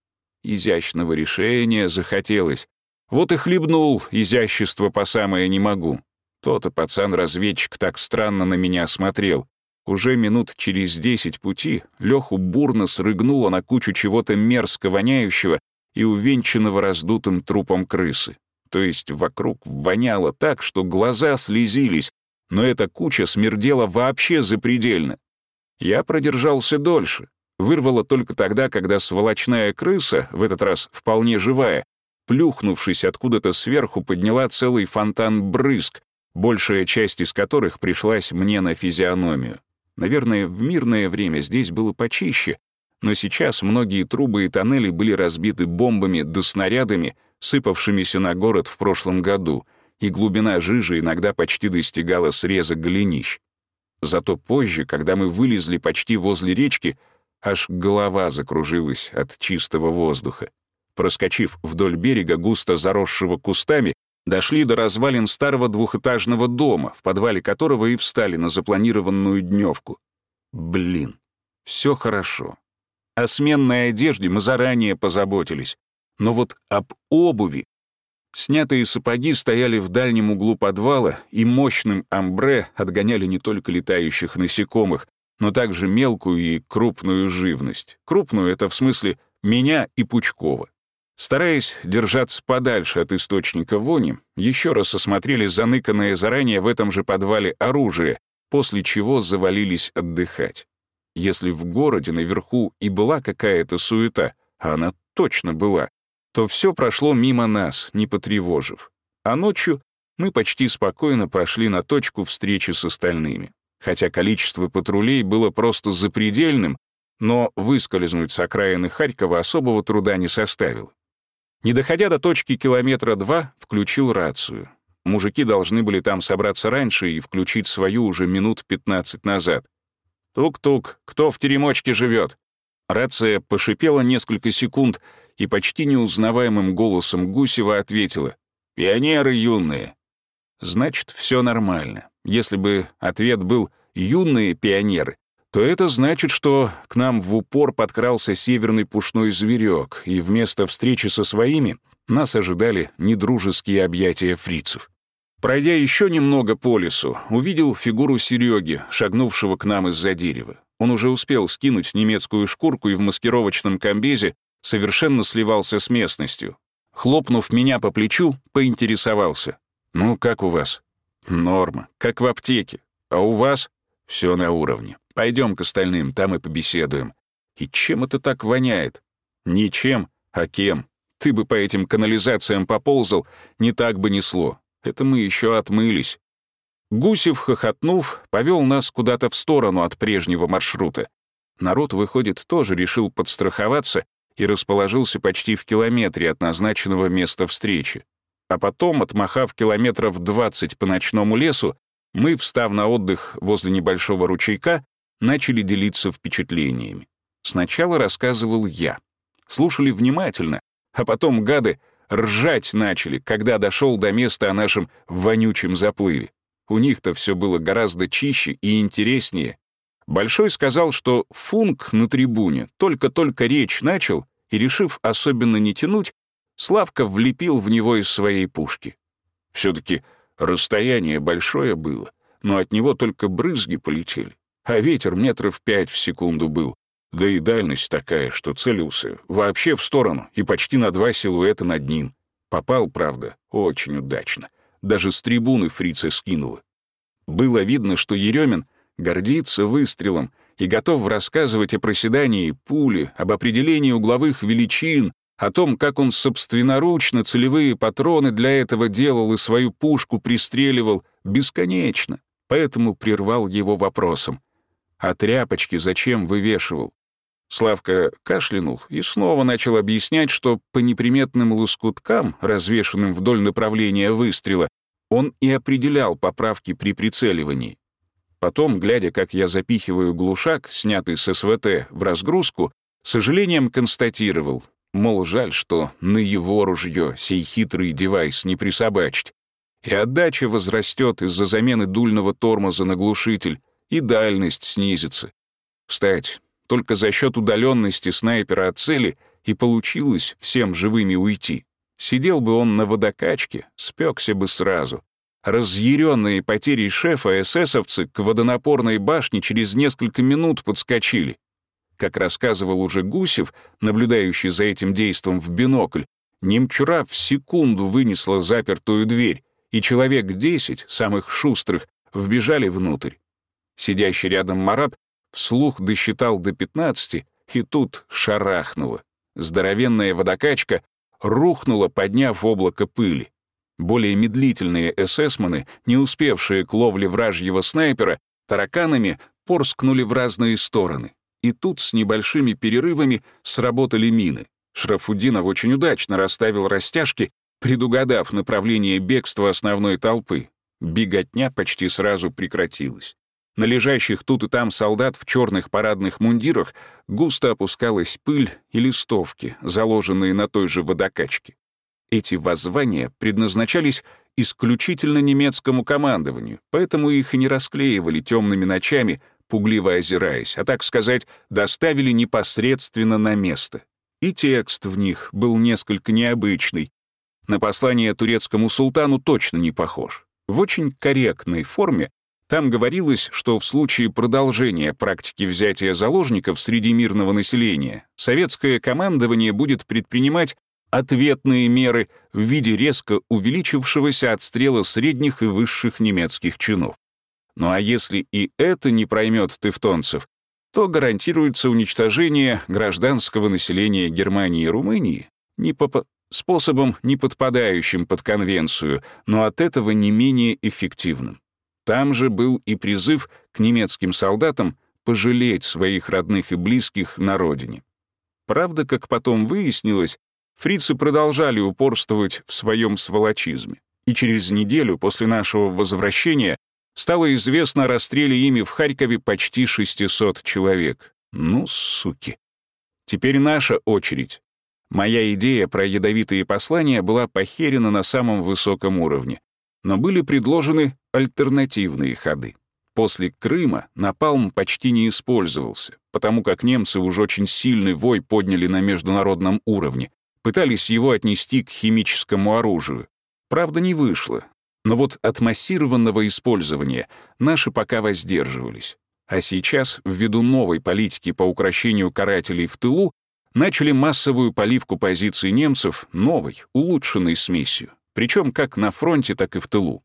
Изящного решения захотелось. Вот и хлебнул изящество по самое не могу. То-то пацан-разведчик так странно на меня смотрел. Уже минут через десять пути Леху бурно срыгнуло на кучу чего-то мерзко воняющего и увенчанного раздутым трупом крысы. То есть вокруг воняло так, что глаза слезились, но эта куча смердела вообще запредельно. Я продержался дольше. Вырвало только тогда, когда сволочная крыса, в этот раз вполне живая, плюхнувшись откуда-то сверху, подняла целый фонтан брызг, большая часть из которых пришлась мне на физиономию. Наверное, в мирное время здесь было почище, но сейчас многие трубы и тоннели были разбиты бомбами да снарядами, сыпавшимися на город в прошлом году, и глубина жижи иногда почти достигала среза голенищ. Зато позже, когда мы вылезли почти возле речки, аж голова закружилась от чистого воздуха. Проскочив вдоль берега, густо заросшего кустами, дошли до развалин старого двухэтажного дома, в подвале которого и встали на запланированную дневку. Блин, все хорошо. О сменной одежде мы заранее позаботились. Но вот об обуви... Снятые сапоги стояли в дальнем углу подвала и мощным амбре отгоняли не только летающих насекомых, но также мелкую и крупную живность. Крупную — это в смысле меня и Пучкова. Стараясь держаться подальше от источника вони, еще раз осмотрели заныканное заранее в этом же подвале оружие, после чего завалились отдыхать. Если в городе наверху и была какая-то суета, а она точно была, то все прошло мимо нас, не потревожив. А ночью мы почти спокойно прошли на точку встречи с остальными. Хотя количество патрулей было просто запредельным, но выскользнуть с окраины Харькова особого труда не составило. Не доходя до точки километра два, включил рацию. Мужики должны были там собраться раньше и включить свою уже минут 15 назад. «Тук-тук, кто в теремочке живет?» Рация пошипела несколько секунд и почти неузнаваемым голосом Гусева ответила «Пионеры юные». Значит, все нормально. Если бы ответ был «юные пионеры», то это значит, что к нам в упор подкрался северный пушной зверек, и вместо встречи со своими нас ожидали недружеские объятия фрицев. Пройдя еще немного по лесу, увидел фигуру Сереги, шагнувшего к нам из-за дерева. Он уже успел скинуть немецкую шкурку и в маскировочном комбезе совершенно сливался с местностью. Хлопнув меня по плечу, поинтересовался. «Ну, как у вас?» «Норма, как в аптеке. А у вас?» «Все на уровне. Пойдем к остальным, там и побеседуем». «И чем это так воняет?» «Ничем, а кем? Ты бы по этим канализациям поползал, не так бы несло. Это мы еще отмылись. Гусев, хохотнув, повел нас куда-то в сторону от прежнего маршрута. Народ, выходит, тоже решил подстраховаться и расположился почти в километре от назначенного места встречи. А потом, отмахав километров 20 по ночному лесу, мы, встав на отдых возле небольшого ручейка, начали делиться впечатлениями. Сначала рассказывал я. Слушали внимательно, а потом гады ржать начали, когда дошел до места о нашем вонючем заплыве. У них-то все было гораздо чище и интереснее. Большой сказал, что Функ на трибуне только-только речь начал, и, решив особенно не тянуть, Славка влепил в него из своей пушки. Все-таки расстояние большое было, но от него только брызги полетели, а ветер метров пять в секунду был, да и дальность такая, что целился вообще в сторону и почти на два силуэта над ним. Попал, правда, очень удачно. Даже с трибуны фрица скинуло. Было видно, что Еремин гордится выстрелом и готов рассказывать о проседании пули, об определении угловых величин, о том, как он собственноручно целевые патроны для этого делал и свою пушку пристреливал бесконечно, поэтому прервал его вопросом. «А тряпочки зачем вывешивал?» Славка кашлянул и снова начал объяснять, что по неприметным лоскуткам, развешанным вдоль направления выстрела, он и определял поправки при прицеливании. Потом, глядя, как я запихиваю глушак, снятый с СВТ, в разгрузку, с сожалением констатировал, мол, жаль, что на его ружье сей хитрый девайс не присобачить. И отдача возрастет из-за замены дульного тормоза на глушитель, и дальность снизится. Кстати, только за счет удаленности снайпера от цели и получилось всем живыми уйти. Сидел бы он на водокачке, спекся бы сразу. Разъяренные потерей шефа эсэсовцы к водонапорной башне через несколько минут подскочили. Как рассказывал уже Гусев, наблюдающий за этим действом в бинокль, немчура в секунду вынесла запертую дверь, и человек десять, самых шустрых, вбежали внутрь. Сидящий рядом Марат Вслух досчитал до 15, и тут шарахнуло. Здоровенная водокачка рухнула, подняв облако пыли. Более медлительные эсэсманы, не успевшие к ловле вражьего снайпера, тараканами порскнули в разные стороны. И тут с небольшими перерывами сработали мины. Шрафудинов очень удачно расставил растяжки, предугадав направление бегства основной толпы. Беготня почти сразу прекратилась. На лежащих тут и там солдат в черных парадных мундирах густо опускалась пыль и листовки, заложенные на той же водокачке. Эти воззвания предназначались исключительно немецкому командованию, поэтому их и не расклеивали темными ночами, пугливо озираясь, а, так сказать, доставили непосредственно на место. И текст в них был несколько необычный. На послание турецкому султану точно не похож. В очень корректной форме там говорилось, что в случае продолжения практики взятия заложников среди мирного населения советское командование будет предпринимать ответные меры в виде резко увеличившегося отстрела средних и высших немецких чинов. Ну а если и это не проймет тевтонцев, то гарантируется уничтожение гражданского населения Германии и Румынии не по способом, не подпадающим под конвенцию, но от этого не менее эффективным. Там же был и призыв к немецким солдатам пожалеть своих родных и близких на родине. Правда, как потом выяснилось, фрицы продолжали упорствовать в своем сволочизме. И через неделю после нашего возвращения стало известно о расстреле ими в Харькове почти 600 человек. Ну, суки. Теперь наша очередь. Моя идея про ядовитые послания была похерена на самом высоком уровне, но были предложены альтернативные ходы. После Крыма напалм почти не использовался, потому как немцы уж очень сильный вой подняли на международном уровне, пытались его отнести к химическому оружию. Правда, не вышло. Но вот от массированного использования наши пока воздерживались. А сейчас, ввиду новой политики по укрощению карателей в тылу, начали массовую поливку позиций немцев новой, улучшенной смесью, причем как на фронте, так и в тылу.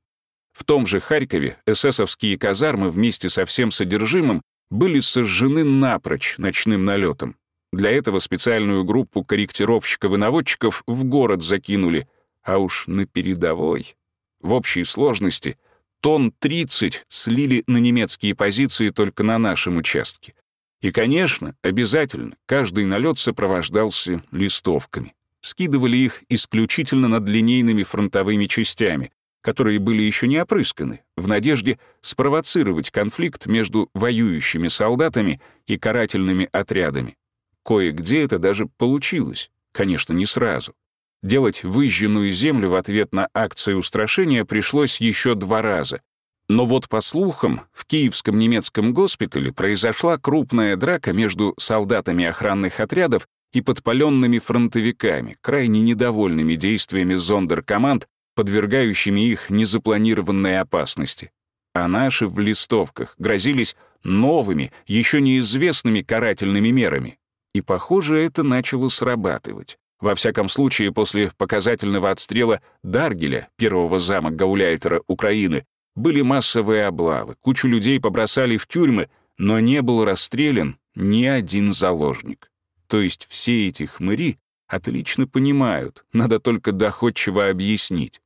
В том же Харькове эсэсовские казармы вместе со всем содержимым были сожжены напрочь ночным налетом. Для этого специальную группу корректировщиков и наводчиков в город закинули, а уж на передовой. В общей сложности тонн 30 слили на немецкие позиции только на нашем участке. И, конечно, обязательно каждый налет сопровождался листовками. Скидывали их исключительно над линейными фронтовыми частями, которые были еще не опрысканы, в надежде спровоцировать конфликт между воюющими солдатами и карательными отрядами. Кое-где это даже получилось, конечно, не сразу. Делать выжженную землю в ответ на акции устрашения пришлось еще два раза. Но вот по слухам, в киевском немецком госпитале произошла крупная драка между солдатами охранных отрядов и подпаленными фронтовиками, крайне недовольными действиями зондеркоманд подвергающими их незапланированной опасности. А наши в листовках грозились новыми, еще неизвестными карательными мерами. И, похоже, это начало срабатывать. Во всяком случае, после показательного отстрела Даргеля, первого зама гауляйтера Украины, были массовые облавы, кучу людей побросали в тюрьмы, но не был расстрелян ни один заложник. То есть все эти хмыри отлично понимают, надо только доходчиво объяснить.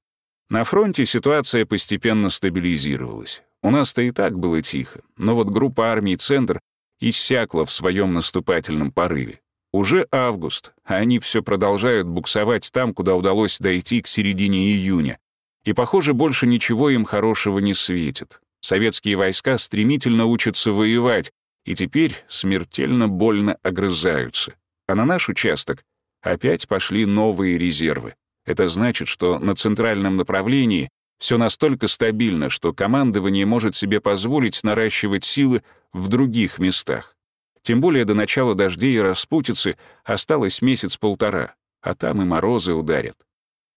На фронте ситуация постепенно стабилизировалась. У нас-то и так было тихо, но вот группа армий «Центр» иссякла в своем наступательном порыве. Уже август, а они все продолжают буксовать там, куда удалось дойти к середине июня. И, похоже, больше ничего им хорошего не светит. Советские войска стремительно учатся воевать, и теперь смертельно больно огрызаются. А на наш участок опять пошли новые резервы. Это значит, что на центральном направлении все настолько стабильно, что командование может себе позволить наращивать силы в других местах. Тем более до начала дождей и распутицы осталось месяц-полтора, а там и морозы ударят.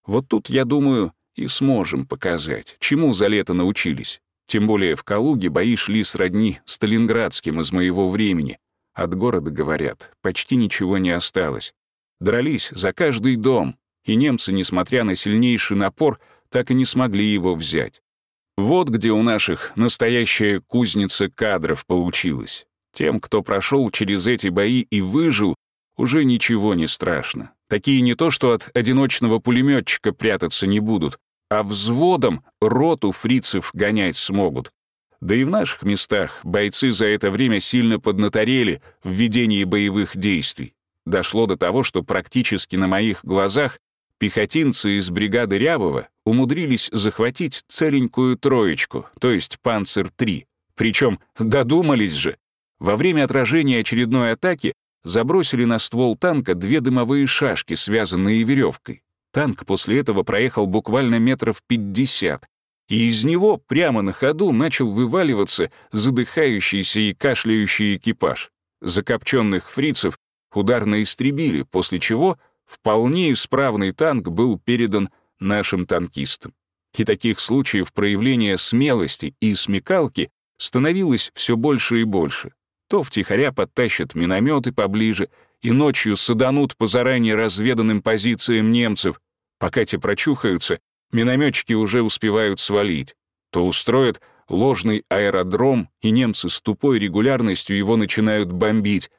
Вот тут, я думаю, и сможем показать, чему за лето научились. Тем более в Калуге бои шли сродни Сталинградским из моего времени. От города, говорят, почти ничего не осталось. Дрались за каждый дом, и немцы, несмотря на сильнейший напор, так и не смогли его взять. Вот где у наших настоящая кузница кадров получилась. Тем, кто прошел через эти бои и выжил, уже ничего не страшно. Такие не то, что от одиночного пулеметчика прятаться не будут, а взводом роту фрицев гонять смогут. Да и в наших местах бойцы за это время сильно поднаторели в ведении боевых действий. Дошло до того, что практически на моих глазах Пехотинцы из бригады Рябова умудрились захватить целенькую троечку, то есть «Панцер-3». Причем додумались же. Во время отражения очередной атаки забросили на ствол танка две дымовые шашки, связанные веревкой. Танк после этого проехал буквально метров 50, и из него прямо на ходу начал вываливаться задыхающийся и кашляющий экипаж. Закопченных фрицев ударно истребили, после чего вполне исправный танк был передан нашим танкистам. И таких случаев проявления смелости и смекалки становилось все больше и больше. То втихаря подтащат минометы поближе и ночью саданут по заранее разведанным позициям немцев. Пока те прочухаются, минометчики уже успевают свалить. То устроят ложный аэродром, и немцы с тупой регулярностью его начинают бомбить.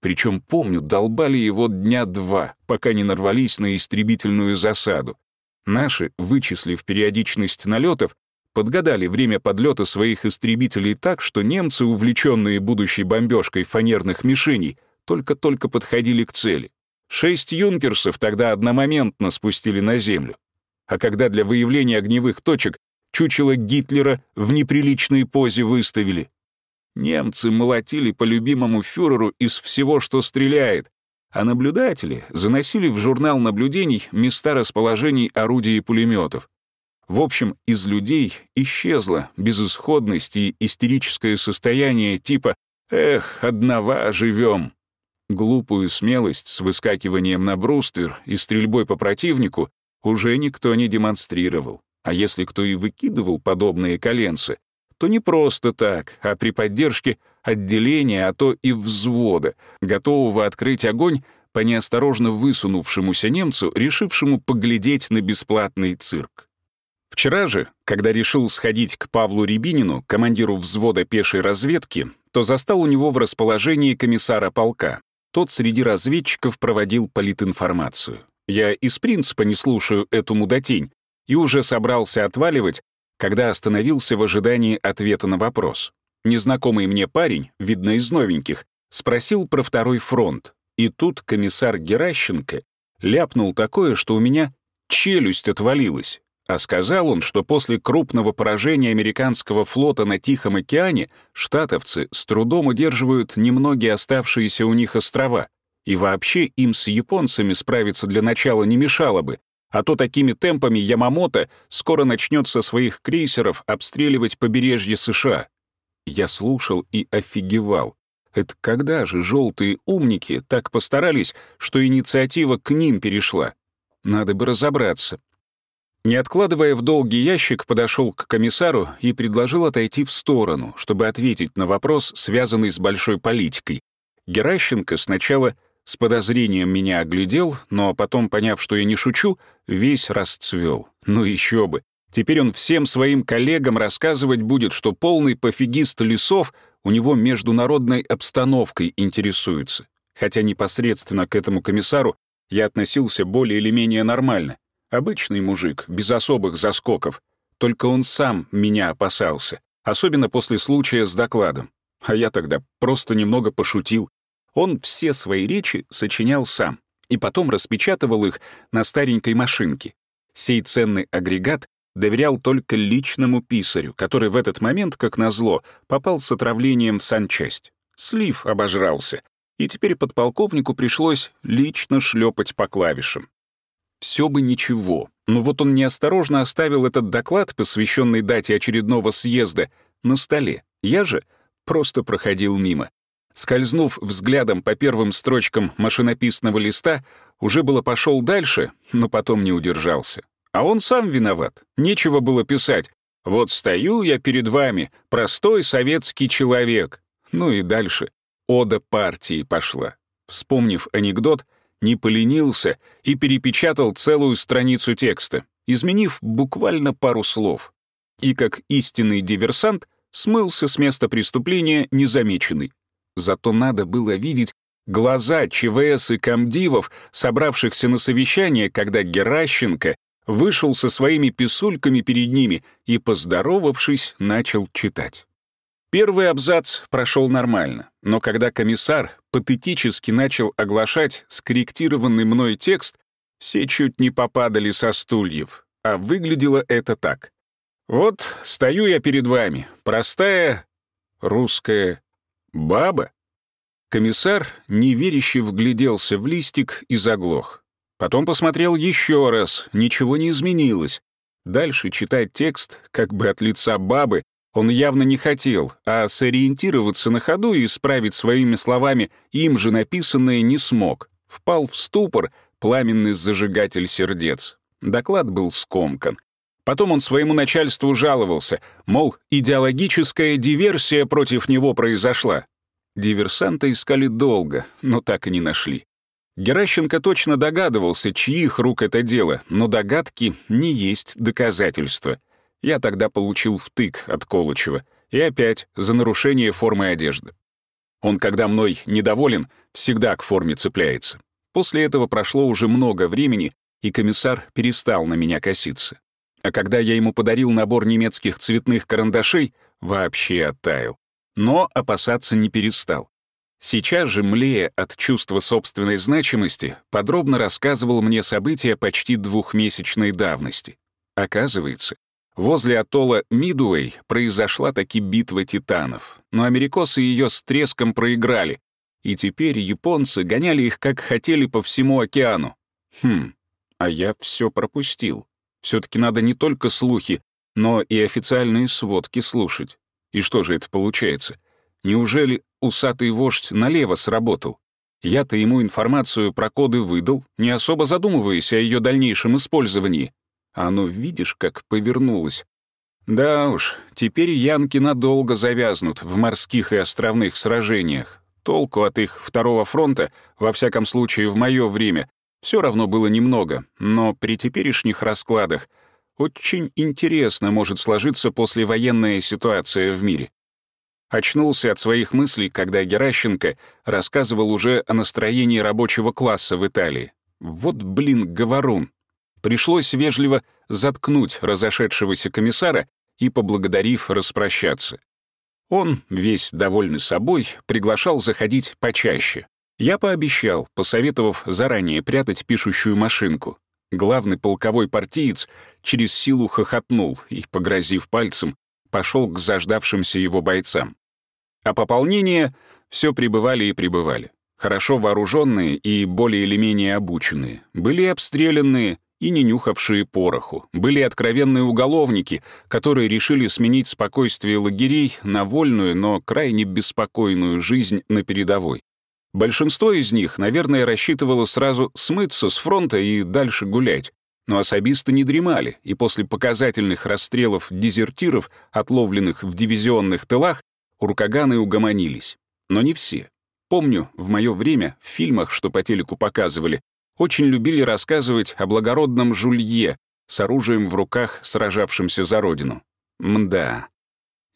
Причем, помню, долбали его дня два, пока не нарвались на истребительную засаду. Наши, вычислив периодичность налетов, подгадали время подлета своих истребителей так, что немцы, увлеченные будущей бомбежкой фанерных мишеней, только-только подходили к цели. Шесть юнкерсов тогда одномоментно спустили на землю. А когда для выявления огневых точек чучело Гитлера в неприличной позе выставили. Немцы молотили по любимому фюреру из всего, что стреляет, а наблюдатели заносили в журнал наблюдений места расположений орудий и пулеметов. В общем, из людей исчезла безысходность и истерическое состояние типа «Эх, одного живем». Глупую смелость с выскакиванием на бруствер и стрельбой по противнику уже никто не демонстрировал. А если кто и выкидывал подобные коленцы, то не просто так, а при поддержке отделения, а то и взвода, готового открыть огонь по неосторожно высунувшемуся немцу, решившему поглядеть на бесплатный цирк. Вчера же, когда решил сходить к Павлу Рябинину, командиру взвода пешей разведки, то застал у него в расположении комиссара полка. Тот среди разведчиков проводил политинформацию. Я из принципа не слушаю эту мудотень, и уже собрался отваливать, когда остановился в ожидании ответа на вопрос. Незнакомый мне парень, видно из новеньких, спросил про второй фронт, и тут комиссар Геращенко ляпнул такое, что у меня челюсть отвалилась. А сказал он, что после крупного поражения американского флота на Тихом океане штатовцы с трудом удерживают немногие оставшиеся у них острова, и вообще им с японцами справиться для начала не мешало бы, а то такими темпами Ямамото скоро начнет со своих крейсеров обстреливать побережье США. Я слушал и офигевал. Это когда же желтые умники так постарались, что инициатива к ним перешла? Надо бы разобраться. Не откладывая в долгий ящик, подошел к комиссару и предложил отойти в сторону, чтобы ответить на вопрос, связанный с большой политикой. Геращенко сначала с подозрением меня оглядел, но потом, поняв, что я не шучу, весь расцвел. Ну еще бы. Теперь он всем своим коллегам рассказывать будет, что полный пофигист лесов у него международной обстановкой интересуется. Хотя непосредственно к этому комиссару я относился более или менее нормально. Обычный мужик, без особых заскоков. Только он сам меня опасался, особенно после случая с докладом. А я тогда просто немного пошутил, он все свои речи сочинял сам и потом распечатывал их на старенькой машинке. Сей ценный агрегат доверял только личному писарю, который в этот момент, как назло, попал с отравлением в санчасть. Слив обожрался, и теперь подполковнику пришлось лично шлепать по клавишам. Все бы ничего, но вот он неосторожно оставил этот доклад, посвященный дате очередного съезда, на столе. Я же просто проходил мимо. Скользнув взглядом по первым строчкам машинописного листа, уже было пошел дальше, но потом не удержался. А он сам виноват. Нечего было писать. «Вот стою я перед вами, простой советский человек». Ну и дальше. Ода партии пошла. Вспомнив анекдот, не поленился и перепечатал целую страницу текста, изменив буквально пару слов. И как истинный диверсант смылся с места преступления незамеченный. Зато надо было видеть глаза ЧВС и комдивов, собравшихся на совещание, когда Геращенко вышел со своими писульками перед ними и, поздоровавшись, начал читать. Первый абзац прошел нормально, но когда комиссар патетически начал оглашать скорректированный мной текст, все чуть не попадали со стульев, а выглядело это так. «Вот стою я перед вами, простая русская «Баба?» Комиссар неверяще вгляделся в листик и заглох. Потом посмотрел еще раз, ничего не изменилось. Дальше читать текст, как бы от лица бабы, он явно не хотел, а сориентироваться на ходу и исправить своими словами им же написанное не смог. Впал в ступор пламенный зажигатель сердец. Доклад был скомкан. Потом он своему начальству жаловался, мол, идеологическая диверсия против него произошла. Диверсанта искали долго, но так и не нашли. Геращенко точно догадывался, чьих рук это дело, но догадки не есть доказательства. Я тогда получил втык от Колычева. И опять за нарушение формы одежды. Он, когда мной недоволен, всегда к форме цепляется. После этого прошло уже много времени, и комиссар перестал на меня коситься. А когда я ему подарил набор немецких цветных карандашей, вообще оттаял. Но опасаться не перестал. Сейчас же, млея от чувства собственной значимости, подробно рассказывал мне события почти двухмесячной давности. Оказывается, возле атолла Мидуэй произошла таки битва титанов, но америкосы ее с треском проиграли, и теперь японцы гоняли их как хотели по всему океану. Хм, а я все пропустил. все таки надо не только слухи, но и официальные сводки слушать. И что же это получается? Неужели усатый вождь налево сработал? Я-то ему информацию про коды выдал, не особо задумываясь о ее дальнейшем использовании. А оно, видишь, как повернулось. Да уж, теперь янки надолго завязнут в морских и островных сражениях. Толку от их второго фронта, во всяком случае в мое время, все равно было немного, но при теперешних раскладах очень интересно может сложиться послевоенная ситуация в мире. Очнулся от своих мыслей, когда Геращенко рассказывал уже о настроении рабочего класса в Италии. Вот, блин, говорун. Пришлось вежливо заткнуть разошедшегося комиссара и, поблагодарив, распрощаться. Он, весь довольный собой, приглашал заходить почаще. Я пообещал, посоветовав заранее прятать пишущую машинку. Главный полковой партиец через силу хохотнул и, погрозив пальцем, пошел к заждавшимся его бойцам. А пополнение все прибывали и прибывали. Хорошо вооруженные и более или менее обученные. Были обстрелянные и не нюхавшие пороху. Были откровенные уголовники, которые решили сменить спокойствие лагерей на вольную, но крайне беспокойную жизнь на передовой. Большинство из них, наверное, рассчитывало сразу смыться с фронта и дальше гулять. Но особисты не дремали, и после показательных расстрелов дезертиров, отловленных в дивизионных тылах, Уркаганы угомонились. Но не все. Помню, в мое время в фильмах, что по телеку показывали, очень любили рассказывать о благородном Жулье с оружием в руках, сражавшемся за родину. Мда.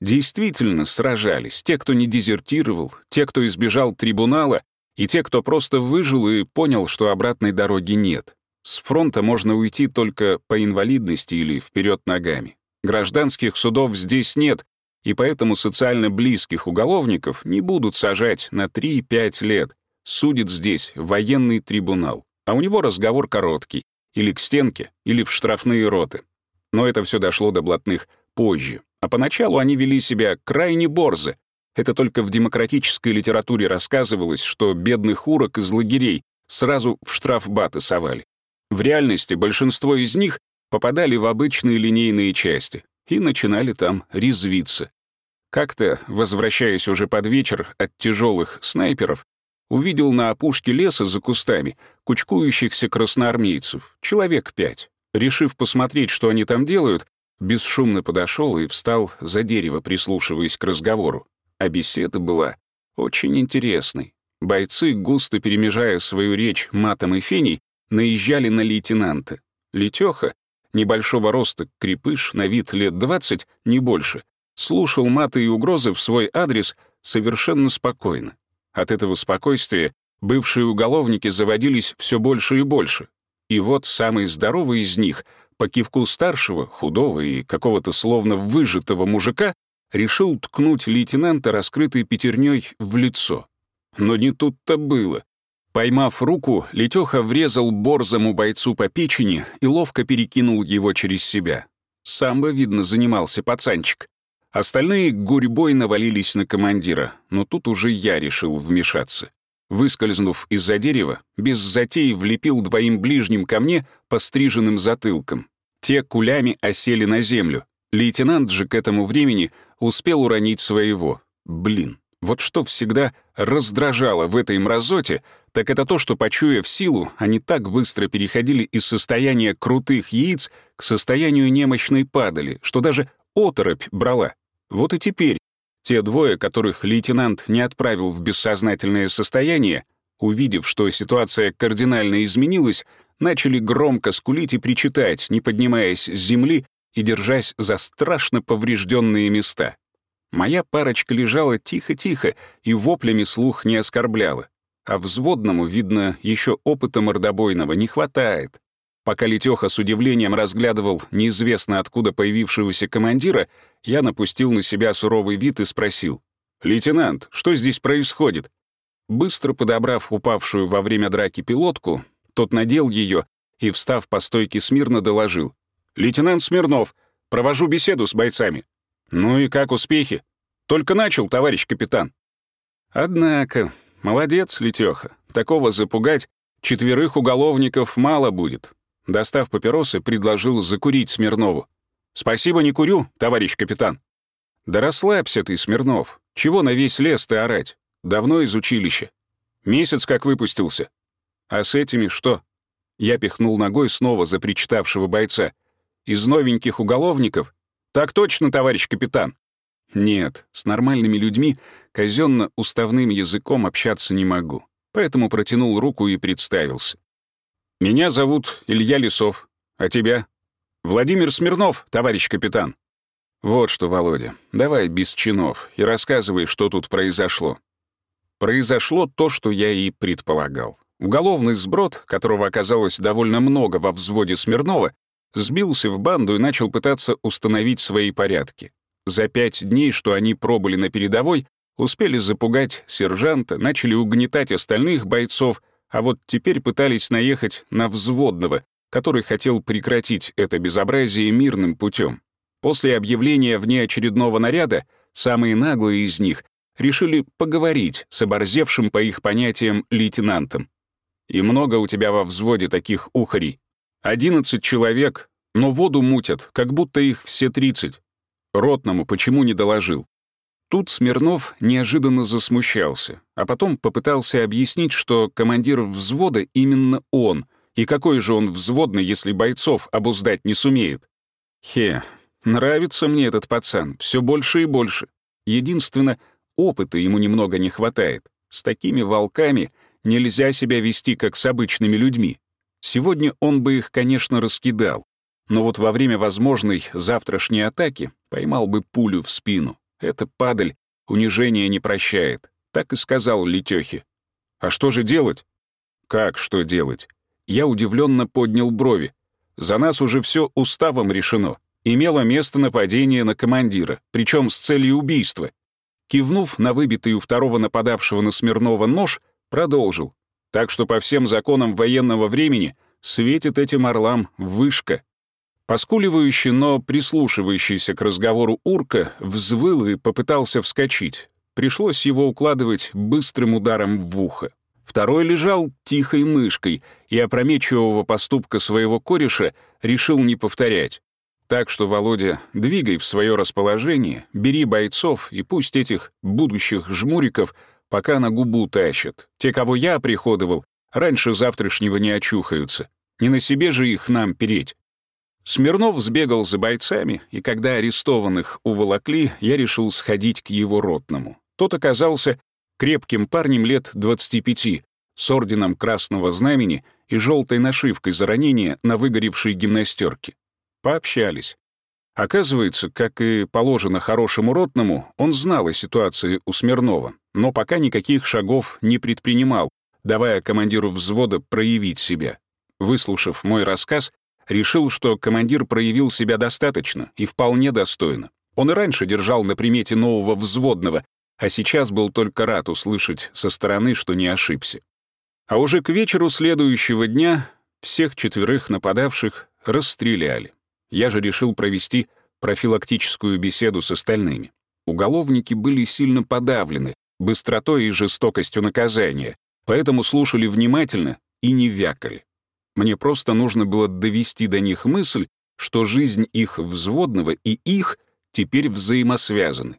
Действительно сражались те, кто не дезертировал, те, кто избежал трибунала, и те, кто просто выжил и понял, что обратной дороги нет. С фронта можно уйти только по инвалидности или вперед ногами. Гражданских судов здесь нет, и поэтому социально близких уголовников не будут сажать на 3-5 лет. Судит здесь военный трибунал, а у него разговор короткий, или к стенке, или в штрафные роты. Но это все дошло до блатных позже, а поначалу они вели себя крайне борзо. Это только в демократической литературе рассказывалось, что бедных урок из лагерей сразу в штрафбаты совали. В реальности большинство из них попадали в обычные линейные части и начинали там резвиться. Как-то, возвращаясь уже под вечер от тяжелых снайперов, увидел на опушке леса за кустами кучкующихся красноармейцев, человек пять. Решив посмотреть, что они там делают, бесшумно подошел и встал за дерево, прислушиваясь к разговору. А беседа была очень интересной. Бойцы, густо перемежая свою речь матом и феней, наезжали на лейтенанта. Летёха, небольшого роста крепыш, на вид лет двадцать, не больше, слушал маты и угрозы в свой адрес совершенно спокойно. От этого спокойствия бывшие уголовники заводились все больше и больше. И вот самый здоровый из них, по кивку старшего, худого и какого-то словно выжатого мужика, решил ткнуть лейтенанта раскрытой пятерней в лицо. Но не тут-то было. Поймав руку, Летёха врезал борзому бойцу по печени и ловко перекинул его через себя. Сам бы, видно, занимался пацанчик. Остальные гурьбой навалились на командира, но тут уже я решил вмешаться. Выскользнув из-за дерева, без затей влепил двоим ближним ко мне постриженным затылком. Те кулями осели на землю. Лейтенант же к этому времени успел уронить своего. Блин, вот что всегда раздражало в этой мразоте, так это то, что, почуяв силу, они так быстро переходили из состояния крутых яиц к состоянию немощной падали, что даже оторопь брала. Вот и теперь те двое, которых лейтенант не отправил в бессознательное состояние, увидев, что ситуация кардинально изменилась, начали громко скулить и причитать, не поднимаясь с земли и держась за страшно поврежденные места. Моя парочка лежала тихо-тихо и воплями слух не оскорбляла. А взводному, видно, еще опыта мордобойного не хватает. Пока Летеха с удивлением разглядывал неизвестно откуда появившегося командира, я напустил на себя суровый вид и спросил. «Лейтенант, что здесь происходит?» Быстро подобрав упавшую во время драки пилотку, тот надел ее и, встав по стойке смирно, доложил. «Лейтенант Смирнов, провожу беседу с бойцами». «Ну и как успехи?» «Только начал, товарищ капитан». «Однако, молодец, Летёха. Такого запугать четверых уголовников мало будет». Достав папиросы, предложил закурить Смирнову. «Спасибо, не курю, товарищ капитан». «Да расслабься ты, Смирнов. Чего на весь лес ты орать? Давно из училища. Месяц как выпустился. А с этими что?» Я пихнул ногой снова запричитавшего бойца. «Из новеньких уголовников? Так точно, товарищ капитан». Нет, с нормальными людьми казенно уставным языком общаться не могу. Поэтому протянул руку и представился. «Меня зовут Илья Лисов. А тебя?» «Владимир Смирнов, товарищ капитан». «Вот что, Володя, давай без чинов и рассказывай, что тут произошло». Произошло то, что я и предполагал. Уголовный сброд, которого оказалось довольно много во взводе Смирнова, сбился в банду и начал пытаться установить свои порядки. За пять дней, что они пробыли на передовой, успели запугать сержанта, начали угнетать остальных бойцов, а вот теперь пытались наехать на взводного, который хотел прекратить это безобразие мирным путем. После объявления внеочередного наряда самые наглые из них решили поговорить с оборзевшим по их понятиям лейтенантом. И много у тебя во взводе таких ухарей. Одиннадцать человек, но воду мутят, как будто их все тридцать. Ротному почему не доложил? Тут Смирнов неожиданно засмущался, а потом попытался объяснить, что командир взвода именно он, и какой же он взводный, если бойцов обуздать не сумеет. Хе, нравится мне этот пацан, все больше и больше. Единственно, опыта ему немного не хватает. С такими волками нельзя себя вести, как с обычными людьми. Сегодня он бы их, конечно, раскидал. Но вот во время возможной завтрашней атаки поймал бы пулю в спину. Эта падаль унижения не прощает. Так и сказал Летёхе. А что же делать? Как что делать? Я удивленно поднял брови. За нас уже все уставом решено. Имело место нападение на командира, причем с целью убийства. Кивнув на выбитый у второго нападавшего на Смирнова нож, продолжил. Так что по всем законам военного времени светит этим орлам вышка. Поскуливающий, но прислушивающийся к разговору урка взвыл и попытался вскочить. Пришлось его укладывать быстрым ударом в ухо. Второй лежал тихой мышкой и опрометчивого поступка своего кореша решил не повторять. Так что, Володя, двигай в свое расположение, бери бойцов и пусть этих будущих жмуриков пока на губу тащат. Те, кого я приходовал, раньше завтрашнего не очухаются. Не на себе же их нам переть. Смирнов сбегал за бойцами, и когда арестованных уволокли, я решил сходить к его ротному. Тот оказался крепким парнем лет 25, с орденом Красного Знамени и желтой нашивкой за ранение на выгоревшей гимнастерке. Пообщались. Оказывается, как и положено хорошему ротному, он знал о ситуации у Смирнова, но пока никаких шагов не предпринимал, давая командиру взвода проявить себя. Выслушав мой рассказ, решил, что командир проявил себя достаточно и вполне достойно. Он и раньше держал на примете нового взводного, а сейчас был только рад услышать со стороны, что не ошибся. А уже к вечеру следующего дня всех четверых нападавших расстреляли. Я же решил провести профилактическую беседу с остальными. Уголовники были сильно подавлены быстротой и жестокостью наказания, поэтому слушали внимательно и не вякали. Мне просто нужно было довести до них мысль, что жизнь их взводного и их теперь взаимосвязаны.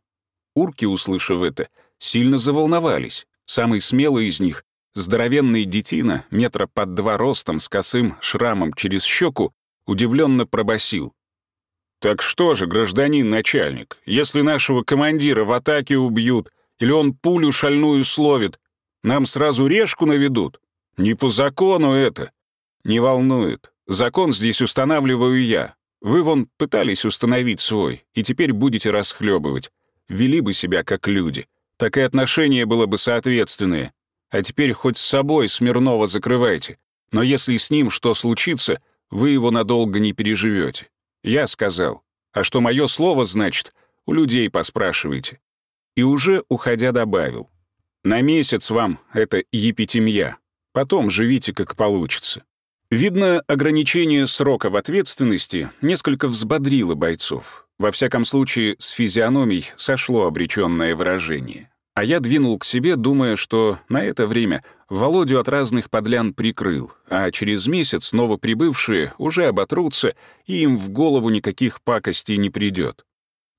Урки, услышав это, сильно заволновались. Самый смелый из них, здоровенный детина, метра под два ростом, с косым шрамом через щеку, удивленно пробасил. «Так что же, гражданин начальник, если нашего командира в атаке убьют, или он пулю шальную словит, нам сразу решку наведут? Не по закону это. «Не волнует. Закон здесь устанавливаю я. Вы вон пытались установить свой, и теперь будете расхлебывать. Вели бы себя как люди. Так и отношение было бы соответственное. А теперь хоть с собой Смирнова закрывайте. Но если с ним что случится, вы его надолго не переживете. Я сказал. А что мое слово значит, у людей поспрашивайте. И уже, уходя, добавил. На месяц вам это епитемья. Потом живите, как получится. Видно, ограничение срока в ответственности несколько взбодрило бойцов. Во всяком случае, с физиономией сошло обреченное выражение. А я двинул к себе, думая, что на это время Володю от разных подлян прикрыл, а через месяц новоприбывшие уже оботрутся, и им в голову никаких пакостей не придет.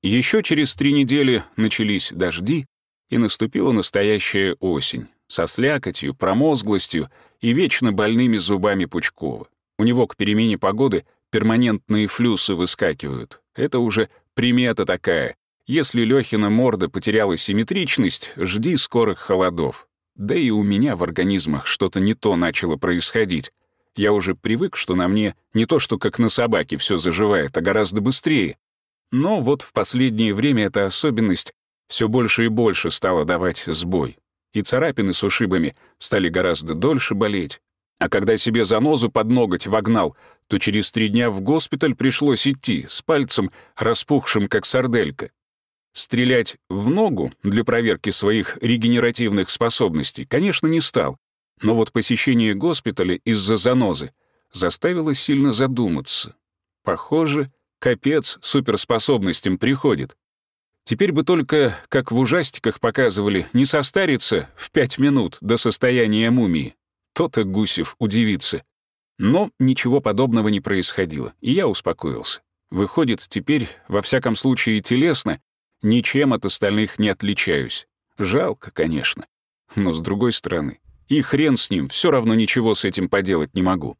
Еще через три недели начались дожди, и наступила настоящая осень, со слякотью, промозглостью и вечно больными зубами Пучкова. У него к перемене погоды перманентные флюсы выскакивают. Это уже примета такая, если Лёхина морда потеряла симметричность, жди скорых холодов. Да и у меня в организмах что-то не то начало происходить. Я уже привык, что на мне не то, что как на собаке все заживает, а гораздо быстрее. Но вот в последнее время эта особенность все больше и больше стала давать сбой. И царапины с ушибами стали гораздо дольше болеть. А когда себе занозу под ноготь вогнал, то через три дня в госпиталь пришлось идти с пальцем, распухшим как сарделька. Стрелять в ногу для проверки своих регенеративных способностей, конечно, не стал, но вот посещение госпиталя из-за занозы заставило сильно задуматься. Похоже, капец суперспособностям приходит. Теперь бы только, как в ужастиках показывали, не состариться в пять минут до состояния мумии. То-то Гусев удивится. Но ничего подобного не происходило, и я успокоился. Выходит, теперь, во всяком случае телесно, Ничем от остальных не отличаюсь. Жалко, конечно. Но с другой стороны, и хрен с ним, все равно ничего с этим поделать не могу.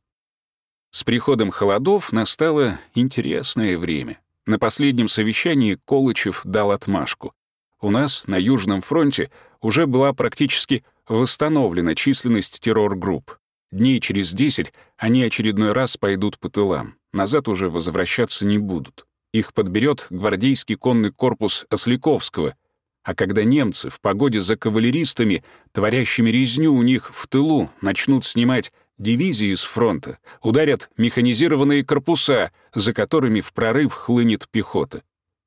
С приходом холодов настало интересное время. На последнем совещании Колычев дал отмашку. У нас на Южном фронте уже была практически восстановлена численность террор-групп. Дней через десять они очередной раз пойдут по тылам, назад уже возвращаться не будут. Их подберет гвардейский конный корпус Осляковского. А когда немцы в погоде за кавалеристами, творящими резню у них в тылу, начнут снимать дивизии с фронта, ударят механизированные корпуса, за которыми в прорыв хлынет пехота.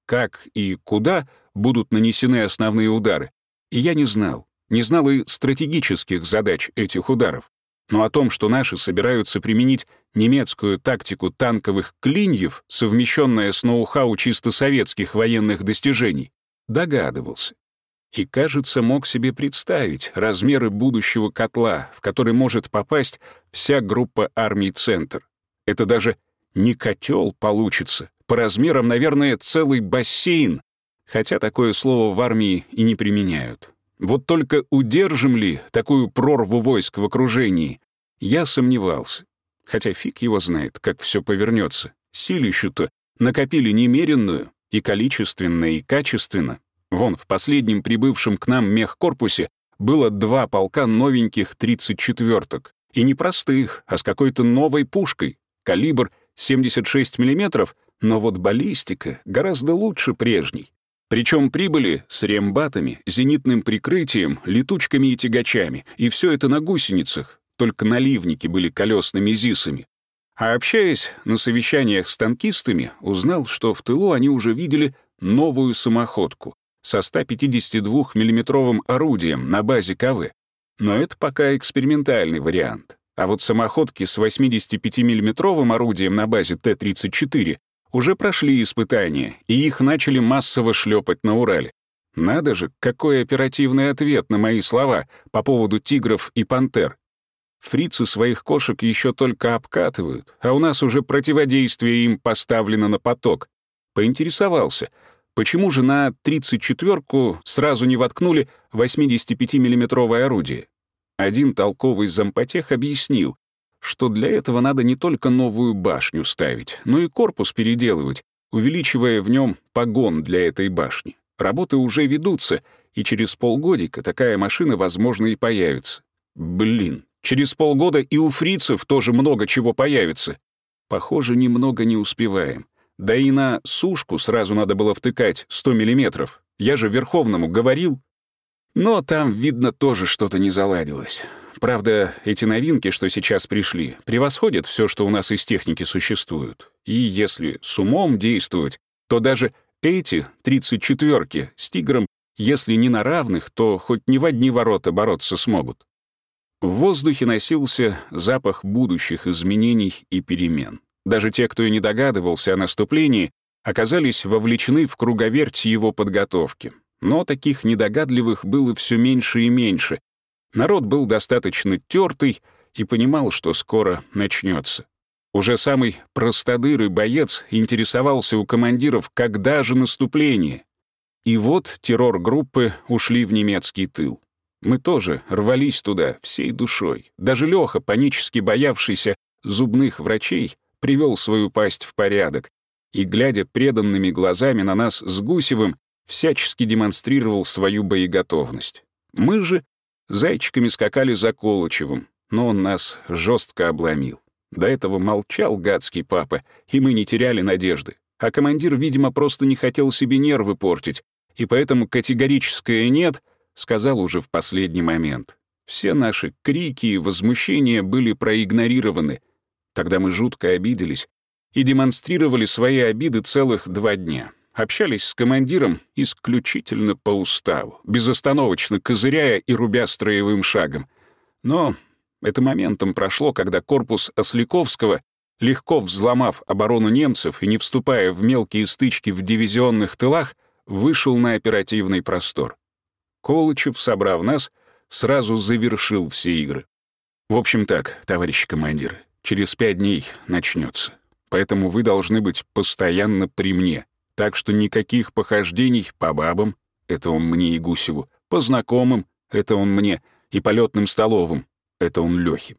Как и куда будут нанесены основные удары, и я не знал. Не знал и стратегических задач этих ударов. Но о том, что наши собираются применить немецкую тактику танковых клиньев, совмещенная с ноу-хау чисто советских военных достижений, догадывался. И, кажется, мог себе представить размеры будущего котла, в который может попасть вся группа армий «Центр». Это даже не котел получится, по размерам, наверное, целый бассейн, хотя такое слово в армии и не применяют. Вот только удержим ли такую прорву войск в окружении? Я сомневался. Хотя фиг его знает, как все повернется. Силищу-то накопили немеренную, и количественно, и качественно. Вон, в последнем прибывшем к нам мехкорпусе было два полка новеньких 34-ок. И не простых, а с какой-то новой пушкой. Калибр 76 мм, но вот баллистика гораздо лучше прежней. Причем прибыли с рембатами, зенитным прикрытием, летучками и тягачами, и все это на гусеницах, только наливники были колесными ЗИСами. А общаясь на совещаниях с танкистами, узнал, что в тылу они уже видели новую самоходку со 152 миллиметровым орудием на базе КВ. Но это пока экспериментальный вариант. А вот самоходки с 85 миллиметровым орудием на базе Т-34 уже прошли испытания, и их начали массово шлепать на Урале. Надо же, какой оперативный ответ на мои слова по поводу тигров и пантер. Фрицы своих кошек еще только обкатывают, а у нас уже противодействие им поставлено на поток. Поинтересовался, почему же на 34-ку сразу не воткнули 85-миллиметровое орудие? Один толковый зампотех объяснил, что для этого надо не только новую башню ставить, но и корпус переделывать, увеличивая в нем погон для этой башни. Работы уже ведутся, и через полгодика такая машина, возможно, и появится. Блин, через полгода и у фрицев тоже много чего появится. Похоже, немного не успеваем. Да и на сушку сразу надо было втыкать 100 миллиметров. Я же Верховному говорил. Но там, видно, тоже что-то не заладилось. Правда, эти новинки, что сейчас пришли, превосходят все, что у нас из техники существует. И если с умом действовать, то даже эти 34-ки с «Тигром», если не на равных, то хоть не в одни ворота бороться смогут. В воздухе носился запах будущих изменений и перемен. Даже те, кто и не догадывался о наступлении, оказались вовлечены в круговерть его подготовки. Но таких недогадливых было все меньше и меньше. Народ был достаточно тертый и понимал, что скоро начнется. Уже самый простодырый боец интересовался у командиров, когда же наступление. И вот террор группы ушли в немецкий тыл. Мы тоже рвались туда всей душой. Даже Лёха, панически боявшийся зубных врачей, привел свою пасть в порядок и, глядя преданными глазами на нас с Гусевым, всячески демонстрировал свою боеготовность. Мы же зайчиками скакали за Колычевым, но он нас жестко обломил. До этого молчал гадский папа, и мы не теряли надежды. А командир, видимо, просто не хотел себе нервы портить, и поэтому категорическое «нет» сказал уже в последний момент. Все наши крики и возмущения были проигнорированы. Тогда мы жутко обиделись и демонстрировали свои обиды целых два дня общались с командиром исключительно по уставу, безостановочно козыряя и рубя строевым шагом. Но это моментом прошло, когда корпус Осляковского, легко взломав оборону немцев и не вступая в мелкие стычки в дивизионных тылах, вышел на оперативный простор. Колычев, собрав нас, сразу завершил все игры. В общем так, товарищи командиры, через пять дней начнется. Поэтому вы должны быть постоянно при мне. Так что никаких похождений по бабам, это он мне и Гусеву, по знакомым, это он мне, и полетным столовым, это он Лёхе.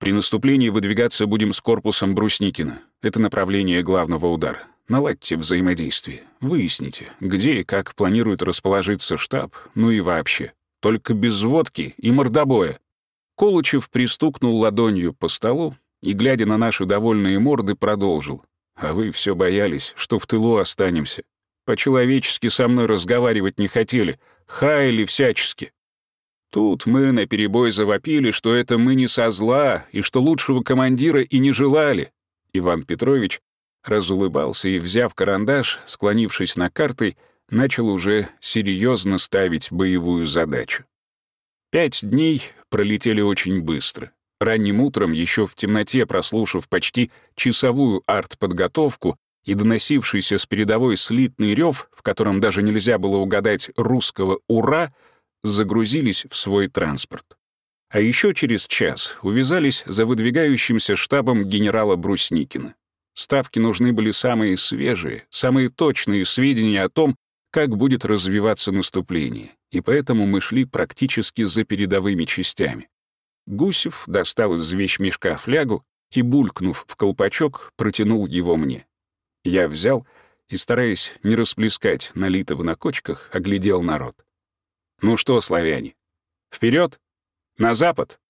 При наступлении выдвигаться будем с корпусом Брусникина. Это направление главного удара. Наладьте взаимодействие. Выясните, где и как планирует расположиться штаб, ну и вообще. Только без водки и мордобоя. Колычев пристукнул ладонью по столу и, глядя на наши довольные морды, продолжил. А вы все боялись, что в тылу останемся. По-человечески со мной разговаривать не хотели, хаяли всячески. Тут мы наперебой завопили, что это мы не со зла, и что лучшего командира и не желали. Иван Петрович разулыбался и, взяв карандаш, склонившись на карты, начал уже серьезно ставить боевую задачу. Пять дней пролетели очень быстро. Ранним утром, еще в темноте прослушав почти часовую артподготовку и доносившийся с передовой слитный рев, в котором даже нельзя было угадать русского «Ура!», загрузились в свой транспорт. А еще через час увязались за выдвигающимся штабом генерала Брусникина. Ставки нужны были самые свежие, самые точные сведения о том, как будет развиваться наступление, и поэтому мы шли практически за передовыми частями. Гусев достал из вещмешка флягу и, булькнув в колпачок, протянул его мне. Я взял и, стараясь не расплескать налитого на кочках, оглядел народ. «Ну что, славяне, вперед, На запад!»